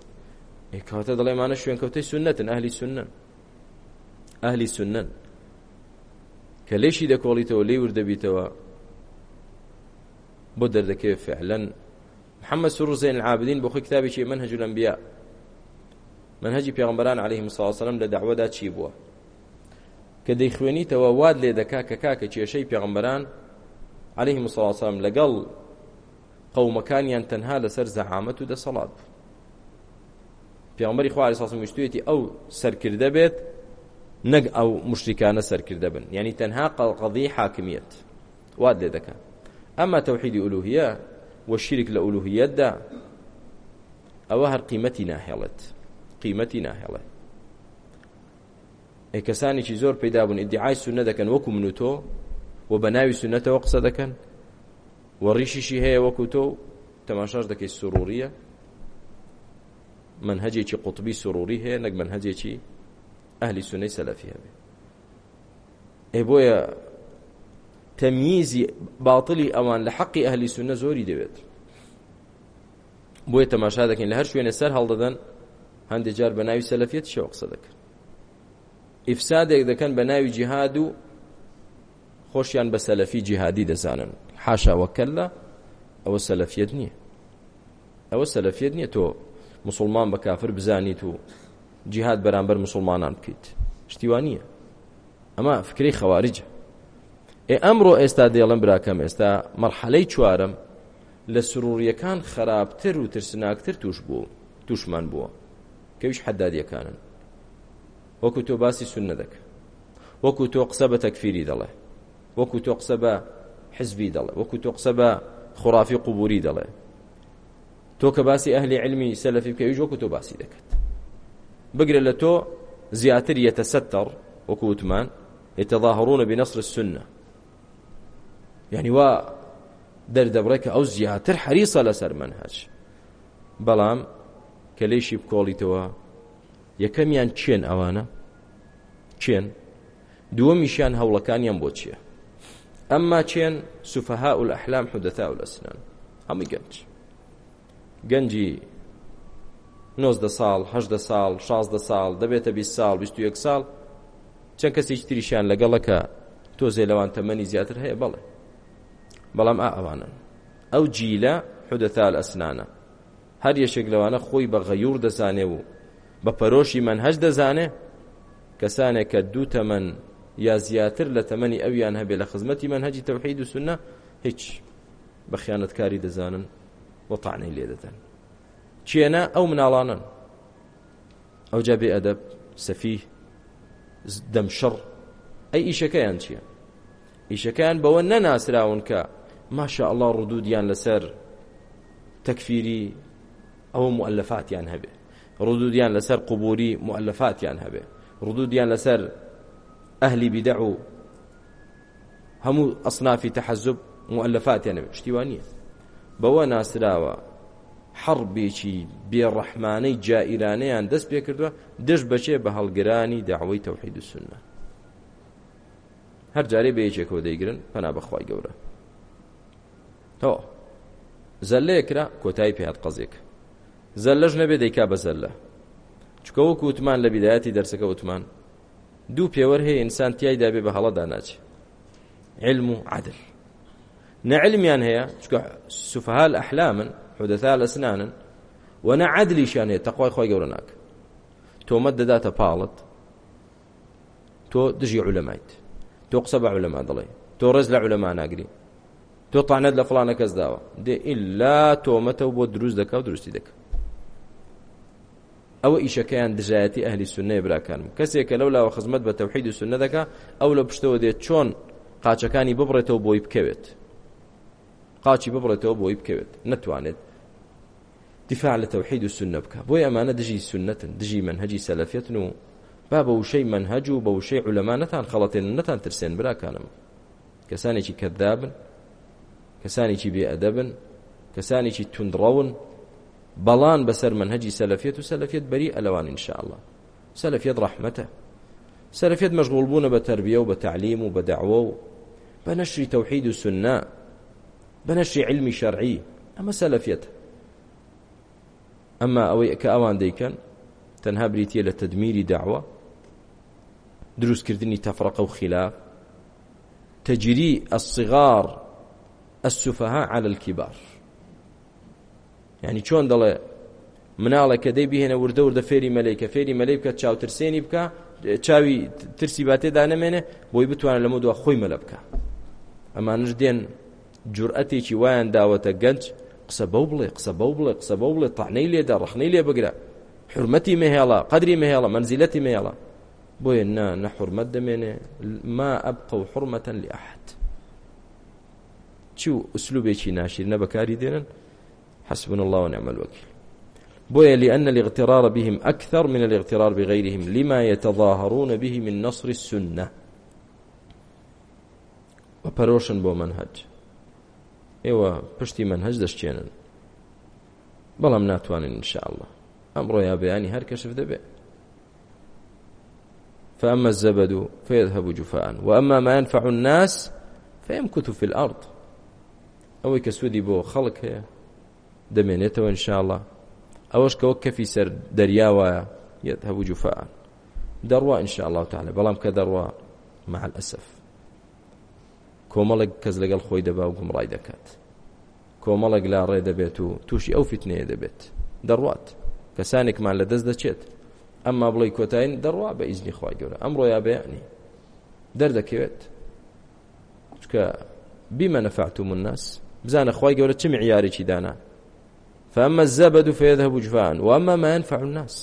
ئێکاتە دەڵێمانە شوێنکەوتەی سنەتن ئەهلی سنن ئەهلی سنن کە لێشی دەکۆڵیتەوە لێ وردەبیتەوە بۆ دەردەکەوێت فعلەن محەممەد سروور زین العابدین بۆ خۆی کتابێکی منهج الأنبیاء منهجی پێغمبەران عليههم الصلاة والسلام لە دعوەدا چی بووە کە دەیخوێنیتەوە واد لێ دەکا کە کاکە کێشەی پێغمبەران عليههم الصلاة والسلام لەگەڵ قەومەکانیان تەنها لەسەر زەحامەت و دەسەڵات بوو پێغمبەری خوا علیه الصلاة والسلام وشتویەتی ئەو سەرکردە بێت نەک ئەو مشتیکانە سەرکردە بن یعنی تەنها قەڵقەضی حاکمیت وات لێ دەکەن ئەمە تەوحیدی ئولوهیە وە شیرک لە ئولوهیەتدا ئەوە هەر قیمەتی ناهێڵێت قیمەتی ناهێڵێت کەسانێکی زۆر پیدا بوون ئیدعای سونە دەکەن وەکو من و تۆ و بە ناوی سونەتەوە قسە دەکەن و ڕیشیشی هەیە وەکو تۆ تەماشاش دەکەی سروریە منهجێکی قوتبی سروری هەیە نەک منهجێکی ئەهلی سونەی سەلەفی هەبێ ئێ بۆیە تەمیزی باڵتلی ئەوان لە حەقی ئەهلی سونە زۆری دەوێت بۆیە تەماشا دەکەین لە هەر شوێنە سەر هەڵدەدەن هەندێک جار بە ناوی سەلەفیت شەوە قسە دەکەن ئیفسادێک دەکەن بە ناوی جیهاد و خۆشیان بە سەلەفی جیهادی دەزانن حاشاوەکەلە ئەوە سەلەفیت نییە ئەوە سەلەفیت نییە تۆ مسلمان بە کافر بزانیت و جیهاد بەرامبەر مسلمانان بکەیت شتیوانییە ئەمە فکری خەواریجە ئێ ئەمڕۆ ئێستا دێڵم براکەم ئێستا مەرحەلەی چوارم لە سروریەکان خراپتر و ترسناکتر توش بوو توشمان بووە کەویش حەدادیەکانن وەکو تۆ باسی سنە دەکە وەکو تۆ قسە بە تەکفیری دەڵێ وەکو تۆ قسە بە حزبی دەڵێ وەکو تۆ قسە بە خوڕافی قوبوری دەڵێ تۆ کە باسی ئەهلی علمی سەلەفی بکەویش وەکو تۆ باسی دەکەت بقرا لتو زياتر يتستر وكوتمان يتظاهرون بنصر السنة يعني وا در دبرك أو زياتر حريصة لسر منهج بلام كليشي بكولي توا یەکەمیان چێن ئەوانە چێن دووەمیشیان هەوڵەکانیان بۆ چییە ئەمما چێن سوفەها و لە ئەحلام حودەتا و لەسنان هەمووی گەنج گەنجی نۆزدە ساڵ هەشدە ساڵ شازدە ساڵ دەبێتە بی ساڵ یەک ساڵ چەند کەسێک تریشیان لەگەڵەکە تۆ زێلەوان تەمەنی زیاتر هەیە بڵێ بەڵام ئا ئەوانن ئەو جیلە حودەتال ئەسنانە هەر یەشێک لەوانە خۆی بە غەیور دەزانێ و بە پەرۆشی من هەش دەزانێ کەسانێک کە دوو تەمەن یا زیاتر لە تەمەنی ئەویان هەبێ لە خزمەتی من هەجی تەوحید و سنە هیچ بە خیانەتکاری دەزانن وەتانەی لێ دەدەن کێنە ئەو مناڵانن ئەو جا بێ ئەدەب سەفی دەمشڕ ئەی ئیشەکەیان چییە؟ ئیشەکەیان بەوە نەناسراون کە ماشە ئەڵا ڕوودودیان لەسەر تەکفیری ئەو مؤلفاتیان هەبێ ڕوودودیان لەسەر قوبوری مؤلفاتیان هەبێ ڕوودودیان لەسەر ئەهلی بیدە و هەموو ئەسنافی تەحەزب مؤلفاتیان هەبێ شتیوان نیە بەوە ناسراوە حەڕبێکی بێڕەحمانەی جائیرانەیان دەست پێ کردووە دەست بەچێ بە هەڵگرانی داوای تەوحید و سنە هەر جارێ بەیەکێکەوە دەیگرن پەنا بەخوای گەورە تۆ زەلەیەکرا کۆتایی پێات قەزێک زەلەش نەبێ دەیکا بە زەلە چکە وەکو وتمان لە بیدایەتی دەرسەکە وتمان دوو پێوەەر هەیە ئینسان تیایدا بێ بە هەڵەدا ناچێ علم و عدل نەعلمیان هەیە چکە سوفهال ئەحلامن حودەتا لە سنانن وەنە عدلیشانێت تەخوای خۆی گەورە ناکە تۆمەت دەداتە پاڵت تۆ دژی عولەمایت تۆ قسە بە عولەما دەڵێ تۆ ڕێز لە عولەما ناگری تۆ تاانەت لە فلانە کەس داوە دێ ئللا تۆمەتەوە بۆ دروست دەکە و دروستی دەکە ئەوە ئیشەکەیان دژایەتی ئەهلی سنەی براکانم کەسێک کە لەولاوە خزمەت بە تەوحید و سنە دەکا ئەو لە پشتەوە دێت چۆن قاچەکانی ببڕێتەوە بۆی بکەوێت قاچی ببڕێتەوە بۆی بکەوێت نەتوانێت دیفاع لە تەوحید و سنە بکە بۆی ئەمانە دژی سنەتن دژی منهجی سەلەفێتن و با بە وشەی منهج و بە وشەی عولەمانەتان خەڵەتێن نەتان ترسێن براکانم کەسانێکی کەدابن کەسانێکی بێئەدەبن کەسانێکی توندڕەون بەڵان بەسەر منهجی سەلەفێت و سەلەفێت بەری ئەلەوان انشاءله سەلەفێت ڕەحمەتە سەلەفێت مەشغول بوونە بە تربیە و بە تعلیم و بە دعوە و بە نەشری تەوحید و سنە بە نەشری علمی شەرعی ئەمە سەلەفێتە ئەمما ئەوەی کە ئەوان دەیکەن تەنها بریتە لە تدمیری داوە دروستکردنی تەفرەقە و خلاف تجري الصغار السفهاء على الكبار يعني چۆن دەڵێ مناڵێکە دەی بهێنە وردە وردە فێری مەلەیکە فێری مەلەی بکە چاوترسێنی بکە چاوی ترسی باتێدا نەمێنێ بۆی بتوانێت لەمە دووە خۆی مەلە بکە ئەمانش دێن جورئەتێکی وایان داوەتە گەنج قسە بەو بڵێ قسە بەو بڵێ قسە بەو بڵێ تەحنەی لێدا ڕخنەی لێ بگرە حرمەتی مهێڵە قەدری مهێڵە منزیلەتی مهێڵە بۆیە نا نەحرمەت دەمێنێ ما ئەبقە و حرمەتەن لە ئەحد چی و ئوسلوبێکی ناشیرنە بەکاری دێنن حسبنا الله ونعم الوكيل بويا لأن الاغترار بهم أكثر من الاغترار بغيرهم لما يتظاهرون به من نصر السنة وبروشن بو منهج ئێوە پشتی من هەش دەشتێنن بەڵام ناتوانین انشاءله ئەمڕۆ یا بەیانی هەر کەشف دەبێت فأما الزبد فيذهب جفاء وأما ما ينفع الناس فيمكث في الأرض أو كسودي بو خلق هي دمينيته إن شاء الله أوش كوك في سر درياوة يذهب جفاء دروا إن شاء الله تعالى بلام كدروا مع الأسف کۆمەڵێک کەس لەگەڵ خۆی دەبا و گومڕای دەکات کۆمەڵێک لا ڕێ دەبێت و تووشی ئەو فتنەیە دەبێت دەڕوات کەسانێکمان لە دەست دەچێت ئەمما بڵی کۆتایین دەڕوا بە ئیزنی خخوای گەورە ئەم ڕۆیا بەیانی دەردەکەوێت چکە بیمە نەفعتم الناس بزانە خخوای گەورە چ معیارێکی دانا فأما الزبد فيذهب جفان وأما ما ينفع الناس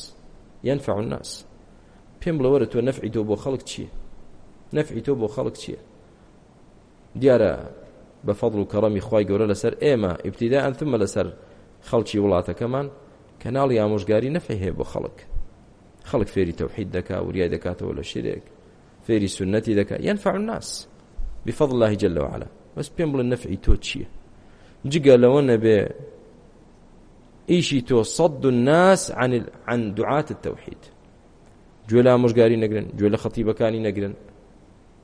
ينفع الناس پێم بڵەوەرە تۆ نەفعی تۆ بۆ خەڵک چییە نەفعی تۆ بۆ خەڵک چییە دیارە بە فەضل و کەڕەمی خی گەورە لەسەر ئێمە ئیبتیدا ئەتممە لەسەر خەڵکی وڵاتەکەمان کەناڵی ئامۆژگاری نەفی هەیە بۆ خەڵک خەڵک فێری تەوحید دەکا وریای دەکاتەوە لە شیرێک فێری سنەتی دەکا ينفع الناس بفضل الله جل وعلا بەس پێم بڵن نەفعی تۆ چییە جگە لەوە نەبێ ئیشی تۆ صد الناس عن عن دعات التوحید گوێ لە ئامۆژگاری نەگرن گوێ لە خەتیبەکانی نەگرن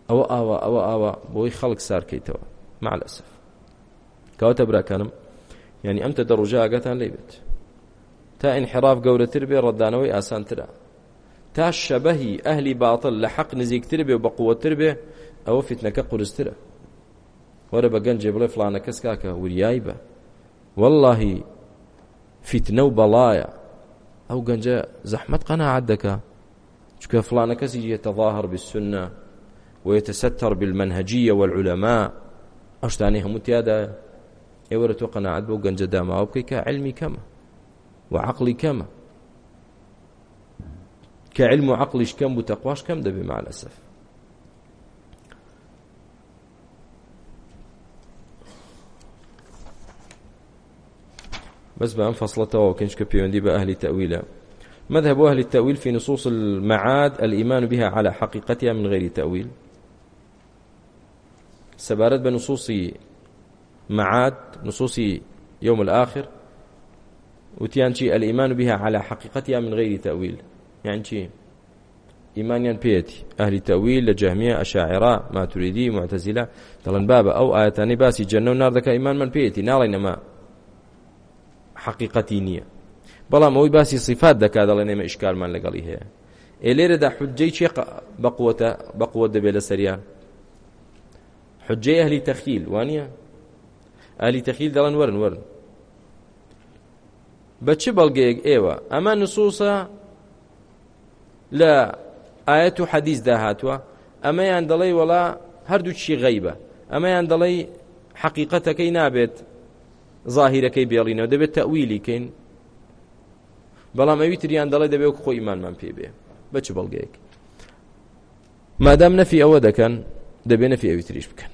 ئەوە ئاوا ئەوە ئاوا بۆی خەڵک سارکەیتەوە معلەسف کەواتە براکانم یعنی ئەم تە دەڕژە ئاگاتان لێ بێت تا ئینحراف گەورەتر بێ ڕەدانەوەی ئاسانترە تا شەبەهی ئەهلی باڵ لە حەق نزیکتر بێ و بە قووەتر بێ ئەوە فتنەکە قورسترە وەرە بە گەنجێ بڵێ فلانە کەس کاکە وریای بە واللهی فتنە و بەڵایە ئەو گەنجە زەحمەت قەنەعات دەکە چکە فلانە کەسی یتەظاهر بالسنە ويتستر بالمنهجية والعلماء أشتاني هم تيادا ئێوەرە تۆ قەنەعات بۆ گەنجە داماوە بکەی کە علمی کەمە و عقلی کەمە کە علم و عقلیش کەم بوو تەقواش کەم دەبێ مالەسەف بس بأن فصلته وكنش كبيون دي بأهل تأويله مذهب أهل التأويل في نصوص المعاد الإيمان بها على حقيقتها من غير تأويل سەبارەت بە نوسوسی معاد نصوصي يوم الآخر وتيان شي الإيمان بها على حقيقتها من غير تأويل يعني شي إيمان بيتي أهل تأويل لجهمية أشاعرة ما تريدي معتزلة طلن بابا أو آياتان باسي جنة ونار ذكا إيمان من بيتي نالا إنما حقيقتي نية بلا ما باسي صفات ذكا دلن إما إشكال من لقالي هي إليرة دا حجي شي بقوة بقوة دبي لسريان حجەی ئەهلی تەخیل وانە ئەهلی تەخیل دەڵێن وەرن وەرن بە چ بەڵگەیەک ئێوە ئەمە نسوسە لە ئاەت و حەدیث داهاتوە ئەمەیان دەڵێ وەڵا هەردووچی غەیبە ئەمەیان دەڵێ حەقیقەتەکەی نابێت ظاهیرەکەی بێڵینەوە دەبێت تەویلی کەین بەڵام ئەوی تریان دەڵێ دەبێت خۆی ئیمانمان پێ بێ بە چ بەڵگەیەک مادام نەفی ئەوە دەکەن دەبێ نەفی ئەوی تریش بکەن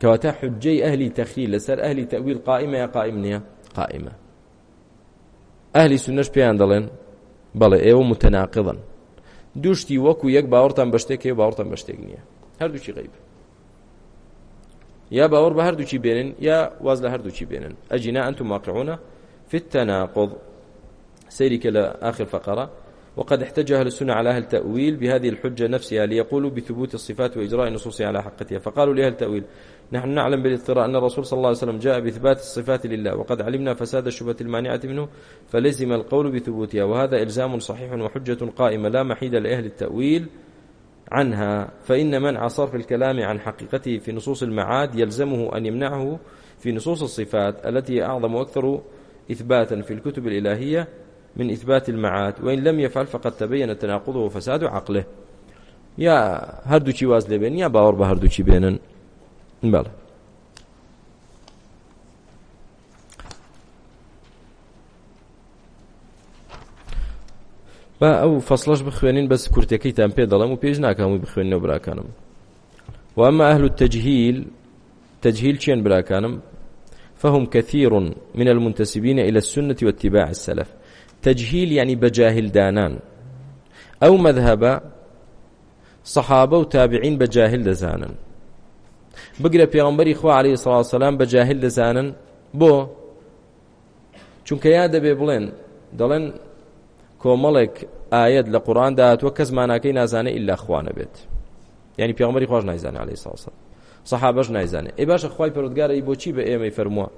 کەواتە حجەی ئەهلی تەخیل لەسەر ئەهلی تەویل قائمە یا قائم نییە قائمە ئەهلی سنەش پێیان دەڵێن بەڵێ ئێوە متەناقضن دوشتی وەکو یەک باوەڕتان بە شتێک هەیە باوەڕتان بە شتێک نییە هەردووچی غیب یا باوەڕ بە هەردووچی بێنن یا واز لە هەردووچی بێنن ئەجینا ئەنتم واقعونە في التناقض سيري كلا آخر فقرة وقد احتج أهل السنة على أهل التأويل بهذه الحجة نفسها ليقولوا بثبوت الصفات وإجراء نصوصها على حقتها فقالوا لأهل التأويل نحن نعلم بالاضطراء أن الرسول صلى الله عليه وسلم جاء بإثبات الصفات لله وقد علمنا فساد الشبهة المانعة منه فلزم القول بثبوتها وهذا إلزام صحيح وحجة قائمة لا محيد لأهل التأويل عنها فإن منع صرف الكلام عن حقيقته في نصوص المعاد يلزمه أن يمنعه في نصوص الصفات التي أعظم وأكثر إثباتا في الكتب الإلهية من إثبات المعاد وإن لم يفعل فقد تبين تناقضه وفساد عقله یا هەردووکی واز لێبێن یا باوەڕ بە هەردووکی بێنن بەڵێ با ئەو فەسلش بخوێنین بەس کورتەکەیتان پێ دەڵم و پێش ناکەم و بخوێنەوە براکانم و ئەمە ئەهل تەجهیل تەجهیل چێن براکانم فهم كثير من المنتسبين إلى السنة واتباع السلف تەجهیل ینی بە جاهلدانان ئەو مەذهبە سەحابە و تابعین بە جاهل دەزانن بگرە پێغمبەری خوا عليه سڵ سلام بە جاهل دەزانن بۆ چونکە یا دەبێ بڵێن دەڵێن کۆمەڵێک ئاەت لە قورآاندا هاتووە کەس ماناکەی نازانە ئللا خوانە بێت ینی پێغمەری خۆش نایزانە عليه سڵ سەحابەش نایزانێت ئێ باشە خخوای پرۆودگارەی بۆچی بە ئێمەی فەرمووە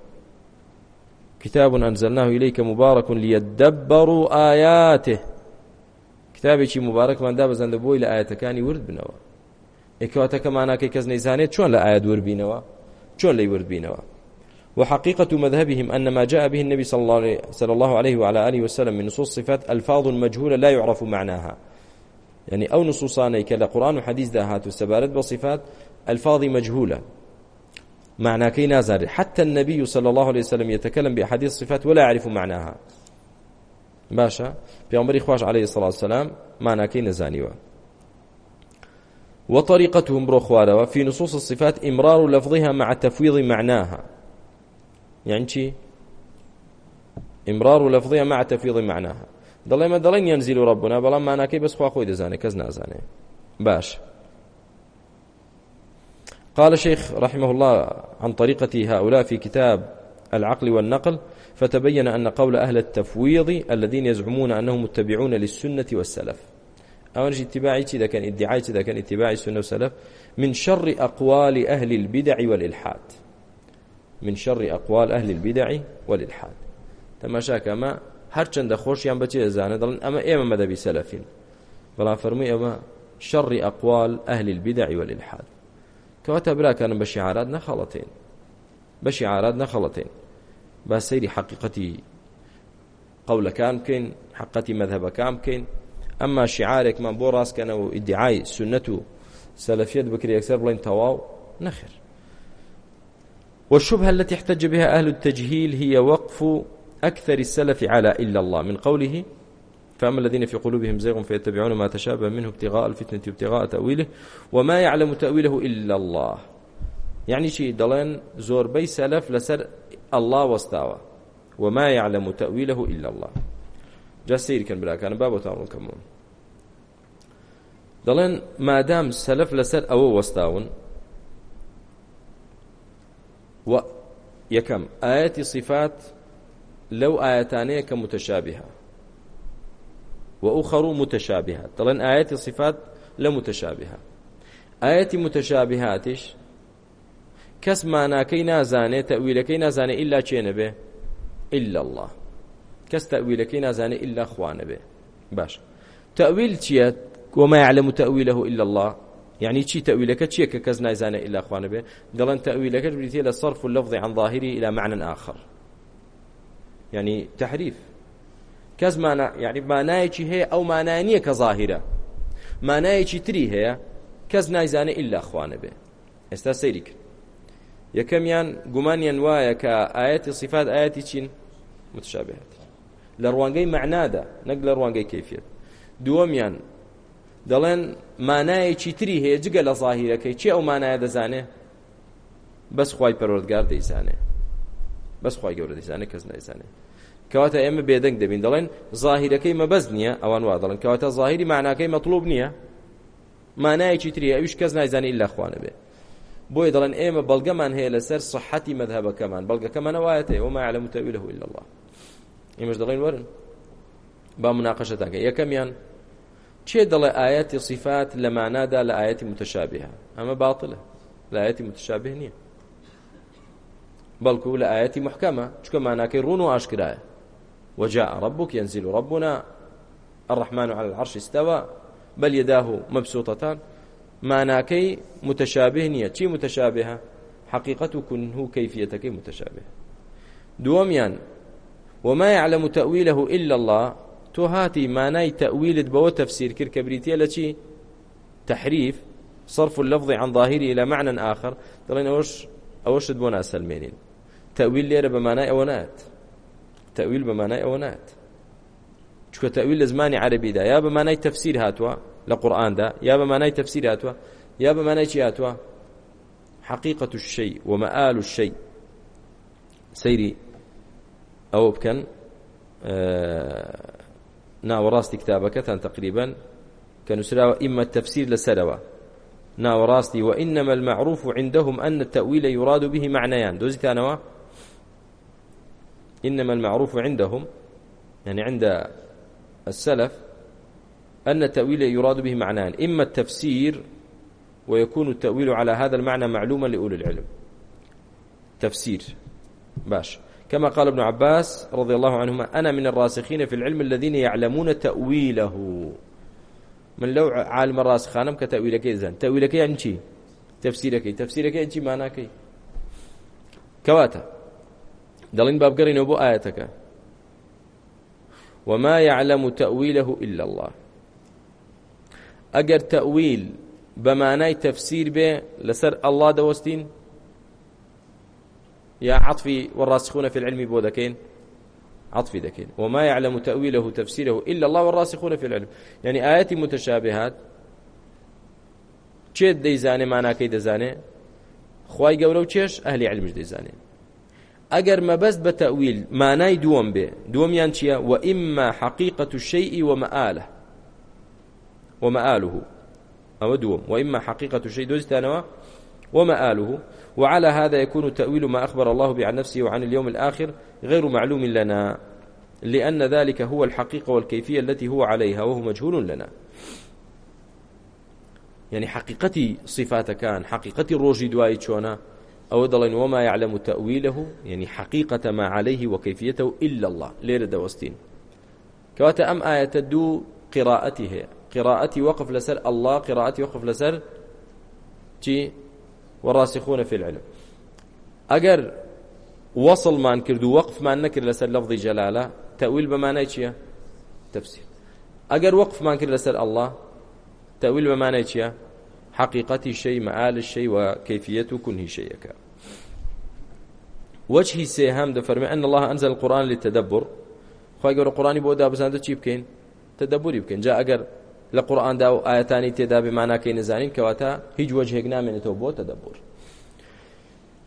كتاب أنزلناه إليك مبارك ليدبروا آياته کتابێکی مبارەکمان دابزەندە بۆی لە ئاەتەکانی ورد بنەوە ئێکەواتە کەماناکەی کەس نەیزانێت چۆن لە ئاەت وربینەوە چۆن لی وردبینەوە وحقيقة مذهبهم أن ما جاء به النبي صلى الله, صلى الله عليه وعلى آله وسلم من نصوص صفات ألفاظ مجهولة لا يعرف معناها يعني أو نصوصاني كلا قرآن وحديث ذهات سبارت بصفات ألفاظ مجهولة معناكي نازار حتى النبي صلى الله عليه وسلم يتكلم بأحاديث الصفات ولا يعرف معناها باشا بيامري خواش عليه الصلاة والسلام معناكي نزانيوه وطريقتهم بروخواروا في نصوص الصفات إمرار لفظها مع تفويض معناها يعني شي إمرار لفظها مع تفويض معناها دڵێ مە دەڵێن ینزیل و ڕبوونا بەڵام ماناکەی بەس خوا خۆی دەزانێت کەس نازانێت باش قال شيخ رحمه الله عن طريقة هؤلاء في كتاب العقل والنقل فتبين أن قول أهل التفويض الذين يزعمون أنهم متبعون للسنة والسلف أولا اتباعي إذا كان ادعاء إذا كان اتباعي السنة والسلف من شر أقوال أهل البدع والإلحاد من شر أقوال أهل البدع والإلحاد تماشا كما هەرچەندە خۆشیان بەچێ دەزانە دەڵن ئەمە ئێمە مەدەبی سەلەفین بەڵام فەرمووی ئەمە شەڕی ئەقوال ئەهلی البدع والإلحاد کەواتە براکانم بە شیعارات نەخەڵەتین بە شیعارات نەخەڵەتین با سەیری حقیقەتی قەولەکان بکەین حقەتی مەذهبەکان بکەین ئەمما شیعارێکمان بۆ ڕاستکەنەوە و ئیدعای سنەت و سەلەفیت بکری یەکسەر بڵین تەواو نەخر والشبهة التي احتج بها أهل التجهيل هي وقف أكثر السلف على إلا الله من قوله فأما الذين في قلوبهم زيغ فيتبعون ما تشابه منه ابتغاء الفتنة ابتغاء تأويله وما يعلم تأويله إلا الله يعني شي دلين زور بي سلف لسر الله واستاوى وما يعلم تأويله إلا الله جا سير كان بلا كان بابا تعمل كمون دلين ما دام سلف لسر أو واستاون و يكم آيات صفات لو آياتانية كمتشابهة وأخر متشابهات طلن آيات الصفات لا متشابهة آيات متشابهاتش كس ماناكي نازاني تأويلكي نازاني إلا چين به إلا الله كس تأويلكي نازاني إلا خوان به باش تأويل چيت وما يعلم تأويله إلا الله يعني چی تأويلك چیە کە کەس نایزانە إلا خوانە بێ دەڵێن تەویلەکەش بریتێ لە صرف اللفظ عن ظاهره إلى معنى آخر يعني تحريف کەس یعنی مانایەکی هەیە ئەو مانای نییە کە ظاهرە مانایەکی تری هەیە کەس نایزانێ ئللا خوانە بێ ئێستا سەیری کرد یەکەمیان گومانیان وایە کە ئاەتی سیفات ئاەتی چین متشابهات لە ڕوانگەی معنادا نەک لە ڕوانگەی کەفیت دووەمیان دەڵێن مانایەکی تری هەیە جگە لە ظاهیرەکەی چی ئەو مانایە دەزانێ بەس خی پەرۆردگار دەیزانێ بەس خی گەورە دەیزانێ کەس نایزانێت کەواتە ئێمە بێدەنگ دەبین دەڵێن ظاهیرەکەی مەبەز نییە ئەوان وا دەڵن کەواتە ظاهری معناکەی مەطلوب نییە مانایەکی تریە ئەوش کەس نایزانانی لە خوانە بێ بۆی دەڵێن ئێمە بەڵگەمان هەیە لەسەر سحەتی مەذهبەکەمان بەڵگەکەمانە وایەتێ وما يعلم تەویله إلا الله ئێمەش دەڵێن ورن با مناقەشەتانکە یەکەمیان چێ دەڵێ ئاەتی صفات لە مانادا لە ئاەتی متشابهە ئەمە باڵە لە ئاەتی متشابه نییە بەڵکو لە ئاەتی محکەمە چکە ماناکەی ڕون و ئاشکرایە وجاء ربك ينزل ربنا الرحمن على العرش استوى بل يداه مبسوطتان ماناکەی متشابه نییە چی متشابهە حقیقت و کنه و کەفیەتەکەی متشابه دووەمیان وما يعلم تأويله إلا الله تۆ هاتی مانای تەویلت بەوە تەفسیر کرد کە بریتە لە چی تحریف صرف اللفظ عن ظاهره إلى معنى آخر دڵێن ئەوش ئەوەشت بۆ ناسەلمێنین تەویل لێرە بە مانای ئەوە نات تەویل بەمانای ئەوە نات چکە تەویل لە زمانی عەربیدا یا بەمانای تەفسیر هاتووە لە قورئاندا یا بەمانای تەفسیر هاتووە یا بەمانای چی هاتووە حقيقة الشيء ومآل الشيء سيري أو بكن آه ناو راستي كتابك تقريبا كنسرا إما التفسير لسروا ناو راستي وإنما المعروف عندهم أن التأويل يراد به معنيان دوزي تانوا إنما المعروف عندهم يعني عند السلف أن التأويل يراد به معنان إما التفسير ويكون التأويل على هذا المعنى معلوما لأولي العلم تفسير باش كما قال ابن عباس رضي الله عنهما أنا من الراسخين في العلم الذين يعلمون تأويله من لو عالم الراسخانم كتأويلك إذن تأويلك يعني شي تفسيرك تفسيرك يعني شي معناك كواتا دەڵین بابگەڕینەوە بۆ ئاەتەکە وما يعلم تأويله إلا الله ئەگەر تەویل بەمانای تەفسیر بێ لەسەر ئەللا دەوەستین یا عطفی والراسخون في العلم بۆ دەکەین عطفي دەکەین وما يعلم تأويله تفسيره إلا الله والراسخون في العلم يعني آيات متشابهات چێت دەیزانێ ماناکەی دەزانێ خی گەورە و چێش ئەهلی علمش دەیزانێ ئەگەر مەبەست بە تەویل مانای دووەم بێ دووەمیان چییە و ئیمما حەقیقەت و شەیئی ومەئالە ومەئاله ئەوە دووەم و ئیمما حەقیقەت و شەی دۆزیتانەوە ومآله وعلى هذا يكون تأويل ما أخبر الله به عن نفسه وعن اليوم الآخر غير معلوم لنا لأن ذلك هو الحقيقة والكيفية التي هو عليها وهو مجهول لنا يعني حقيقتي صفات كان حقيقتي روجي دواي شونا ئەوە دەڵێن وما يعلم تأويله يعني حقيقة ما عليه وكيفيته إلا الله لێرە دەوەستین کەواتە ئەم ئاەتە دوو قراءەتی هەیە قراءەتی وقف لەسەر الله قراءەتی وقف لەسەر چی والراسخون في العلم ئەگەر وصلمان کرد و وەقفمان نەکرد لەسەر لەفظی جەلالە تەویل بەمانای چییە تەفسیر ئەگەر وەقفمان کرد لەسەر الله تەویل بەمانای چییە حقيقة الشيء معال الشيء وكيفية كنه شيئك وجهي سيهام دفرمي أن الله أنزل القرآن للتدبر خواهي قول القرآن بودا بزاندة چي بكين تدبري بكين جاء أقر لقرآن داو آياتاني تدا بمعنى كي نزانين كواتا هيج وجهك نامن توبو تدبر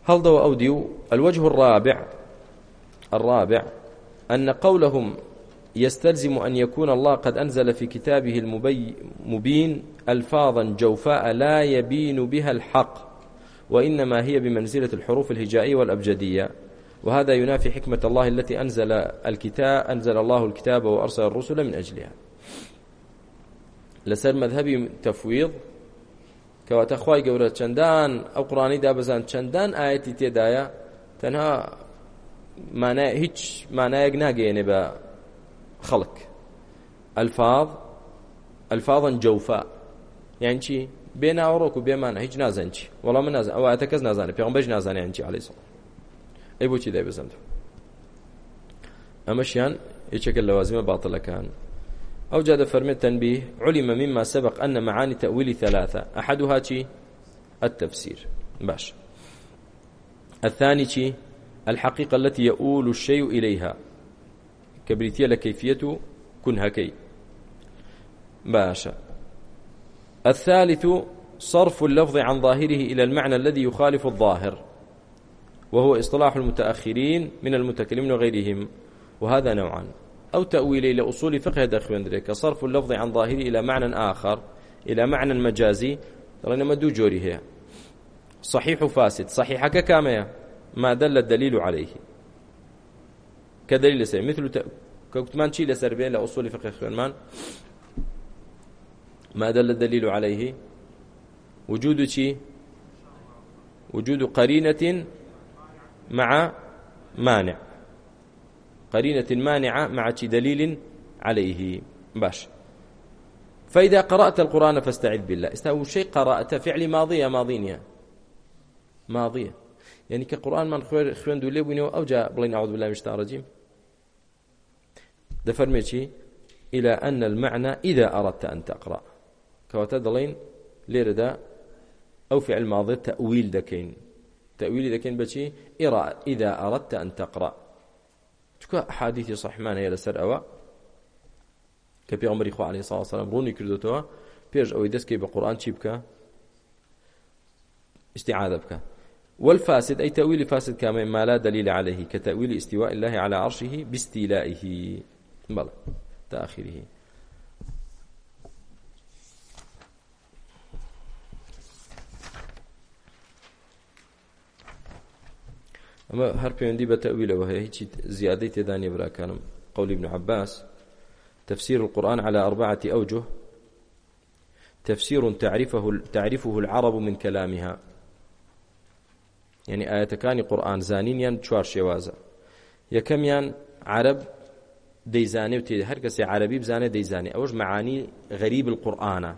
هل دو أوديو الوجه الرابع الرابع أن قولهم يستلزم أن يكون الله قد أنزل في كتابه المبين ألفاظا جوفاء لا يبين بها الحق وإنما هي بمنزلة الحروف الهجائية والأبجدية وهذا ينافي حكمة الله التي أنزل الكتاب أنزل الله الكتاب وأرسل الرسل من أجلها لسر مذهبي تفويض کەواتە خی گەورە چەندان ئەو قڕانی دابزان چەندان ئاەتی تێدایە تەنها مانای هیچ مانایەک ناگەێنێ بە خلق الفاظ الفاظا جوفاء يعني چی بێناوەڕۆک و بێمانە هیچ نازان چی وەڵام من نازان ئەوە کەس نازانێت پێم بەش نازانیان چی علی سڵ ئەی بۆچی دای بزەند ئەمەشیان یەکێکە لە وازمە باطلەکان أو جاد فرمت تنبيه علم مما سبق أن معاني تأويل ثلاثة أحدها شي التفسير باش الثاني شي الحقيقة التي يؤول الشيء إليها کە بریتە لە کەیفیەت و كنهكي باشا الثالث صرف اللفظ عن ظاهره إلى المعنى الذي يخالف الظاهر وهو إصطلاح المتأخرين من المتكلمين وغيرهم وهذا نوعان أو تأويل إلى أصول فقه دخوان ذلك صرف اللفظ عن ظاهره إلى معنى آخر إلى معنى مجازي رأينا ما دو جوري هي صحيح فاسد صحيحك كامية ما دل الدليل عليه کە دەری لەسەر مثل کە گوتمان چی لەسەر بێ لە ئوسولی فقه خوێنمان ما دل الدليل عليه وجود شيء وجود قرينة مع مانع قرينة مانعة مع دليل عليه باش فإذا قرأت القرآن فاستعذ بالله استوى شيء قرأت فعل ماضية ماضينية ماضية يعني كقرآن من خوين دولي بنيو أو جاء بلين أعوذ بالله من الشيطان الرجيم دەفەرمێکی إلى أن المعنى إذا أردت أن تقرأ كواتا دلين ليردا أو فعل ماضي تأويل دكين تأويل دكين بشي إذا أردت أن تقرأ تكا حديثي صح معنى يا لسر أوا كبي عمر إخوة عليه الصلاة والسلام روني كردوتوا بيرج أو يدسكي بقرآن شيبكا استعاذة بك والفاسد أي تأويل فاسد كما ما لا دليل عليه كتأويل استواء الله على عرشه باستيلائه بەڵێ تاخیری ئەمە هەر پەیوەندی بە تەویلەوە هەیە هیچی زیادەی تێدا نیە براکانم قولی ابن عباس تفسير القرآن على أربعة أوجه تفسير تعرفه تعرفه العرب من كلامها يعني آية كان قرآن زانين ين شوار شوازة يكم ين عرب دەیزانێ و تێ هەر کەسێ عربی بزانێ دەیزانێ ئەوەش معانی غەریب القورآانە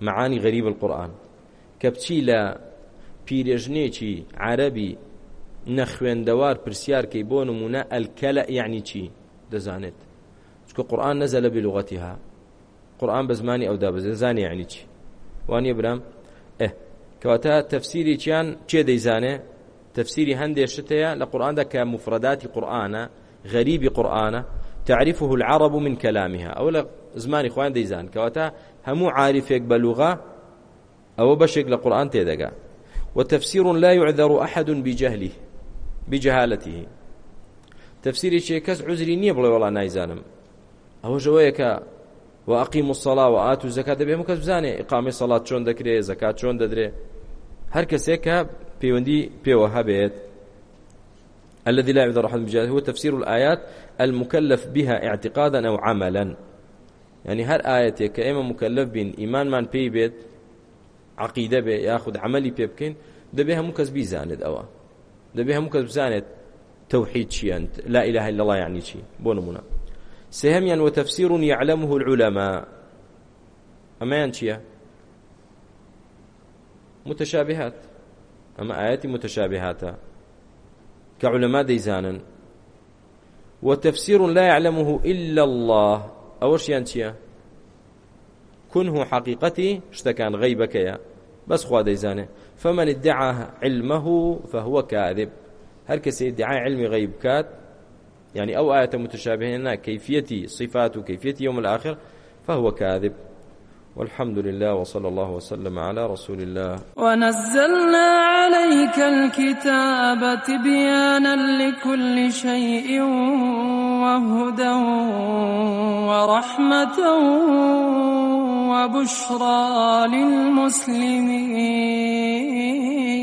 معانی غەریب القورآن کە بچی لە پیرێژنێکی عربی نەخوێندەوار پرسیارکەی بۆ نمونە ئەلکەلە یعنی چی دەزانێت چکە قورآن نەزە لە بلوغەتیها قورآن بە زمانی ئەودا بەزە زانانی یعنی چی وانە برام ئە کەواتە تەفسیری چیان چێ دەیزانێ تەفسیری هەندێشت هەیە لە قورآاندا کە مفرەداتی قورآانە غريب قورآنە تعرفه العرب من كلامها ئەو لە زمانی خۆیان دەیزان کەواتە هەموو عاریفێک بەلوغا ئەوە بەشێک لە قورآن تێدەگا وتفسير لا يعذر أحد بجهله بجهالته تفسيري شيء كس عذري نية بلا والله نايزانم أو جوايك وأقيموا الصلاة وآتوا الزكاة بهم كس بزاني إقامة صلاة شون دكري زكاة شون ددري هر كسيك بيوندي بيوها بيت الذي لا يعذر أحد بجهاله هو تفسير الآيات المكلف بها اعتقادا أو عملا يعني هر آية كإما مكلف بين إيمان من بي بيت عقيدة بي ياخد عملي بي بكين دبي هم كز بيزاند أوا دبي هم كز بزاند توحيد شي أنت لا إله إلا الله يعني شي بونمنا سهميا وتفسير يعلمه العلماء أما شيا متشابهات أما آيات متشابهات كعلماء ديزانا وتفسير لا يعلمه إلا الله أوش ينتيا كنه حقيقتي اشتكان غيبك يا بس خوا ديزانه فمن ادعى علمه فهو كاذب هل كسي ادعاء علم غيب كات يعني أو آية متشابهة كيفية صفات وكيفية يوم الآخر فهو كاذب والحمد لله وصلى الله وسلم على رسول الله ونزلنا عليك الكتاب تبيانا لكل شيء وهدى ورحمة وبشرى للمسلمين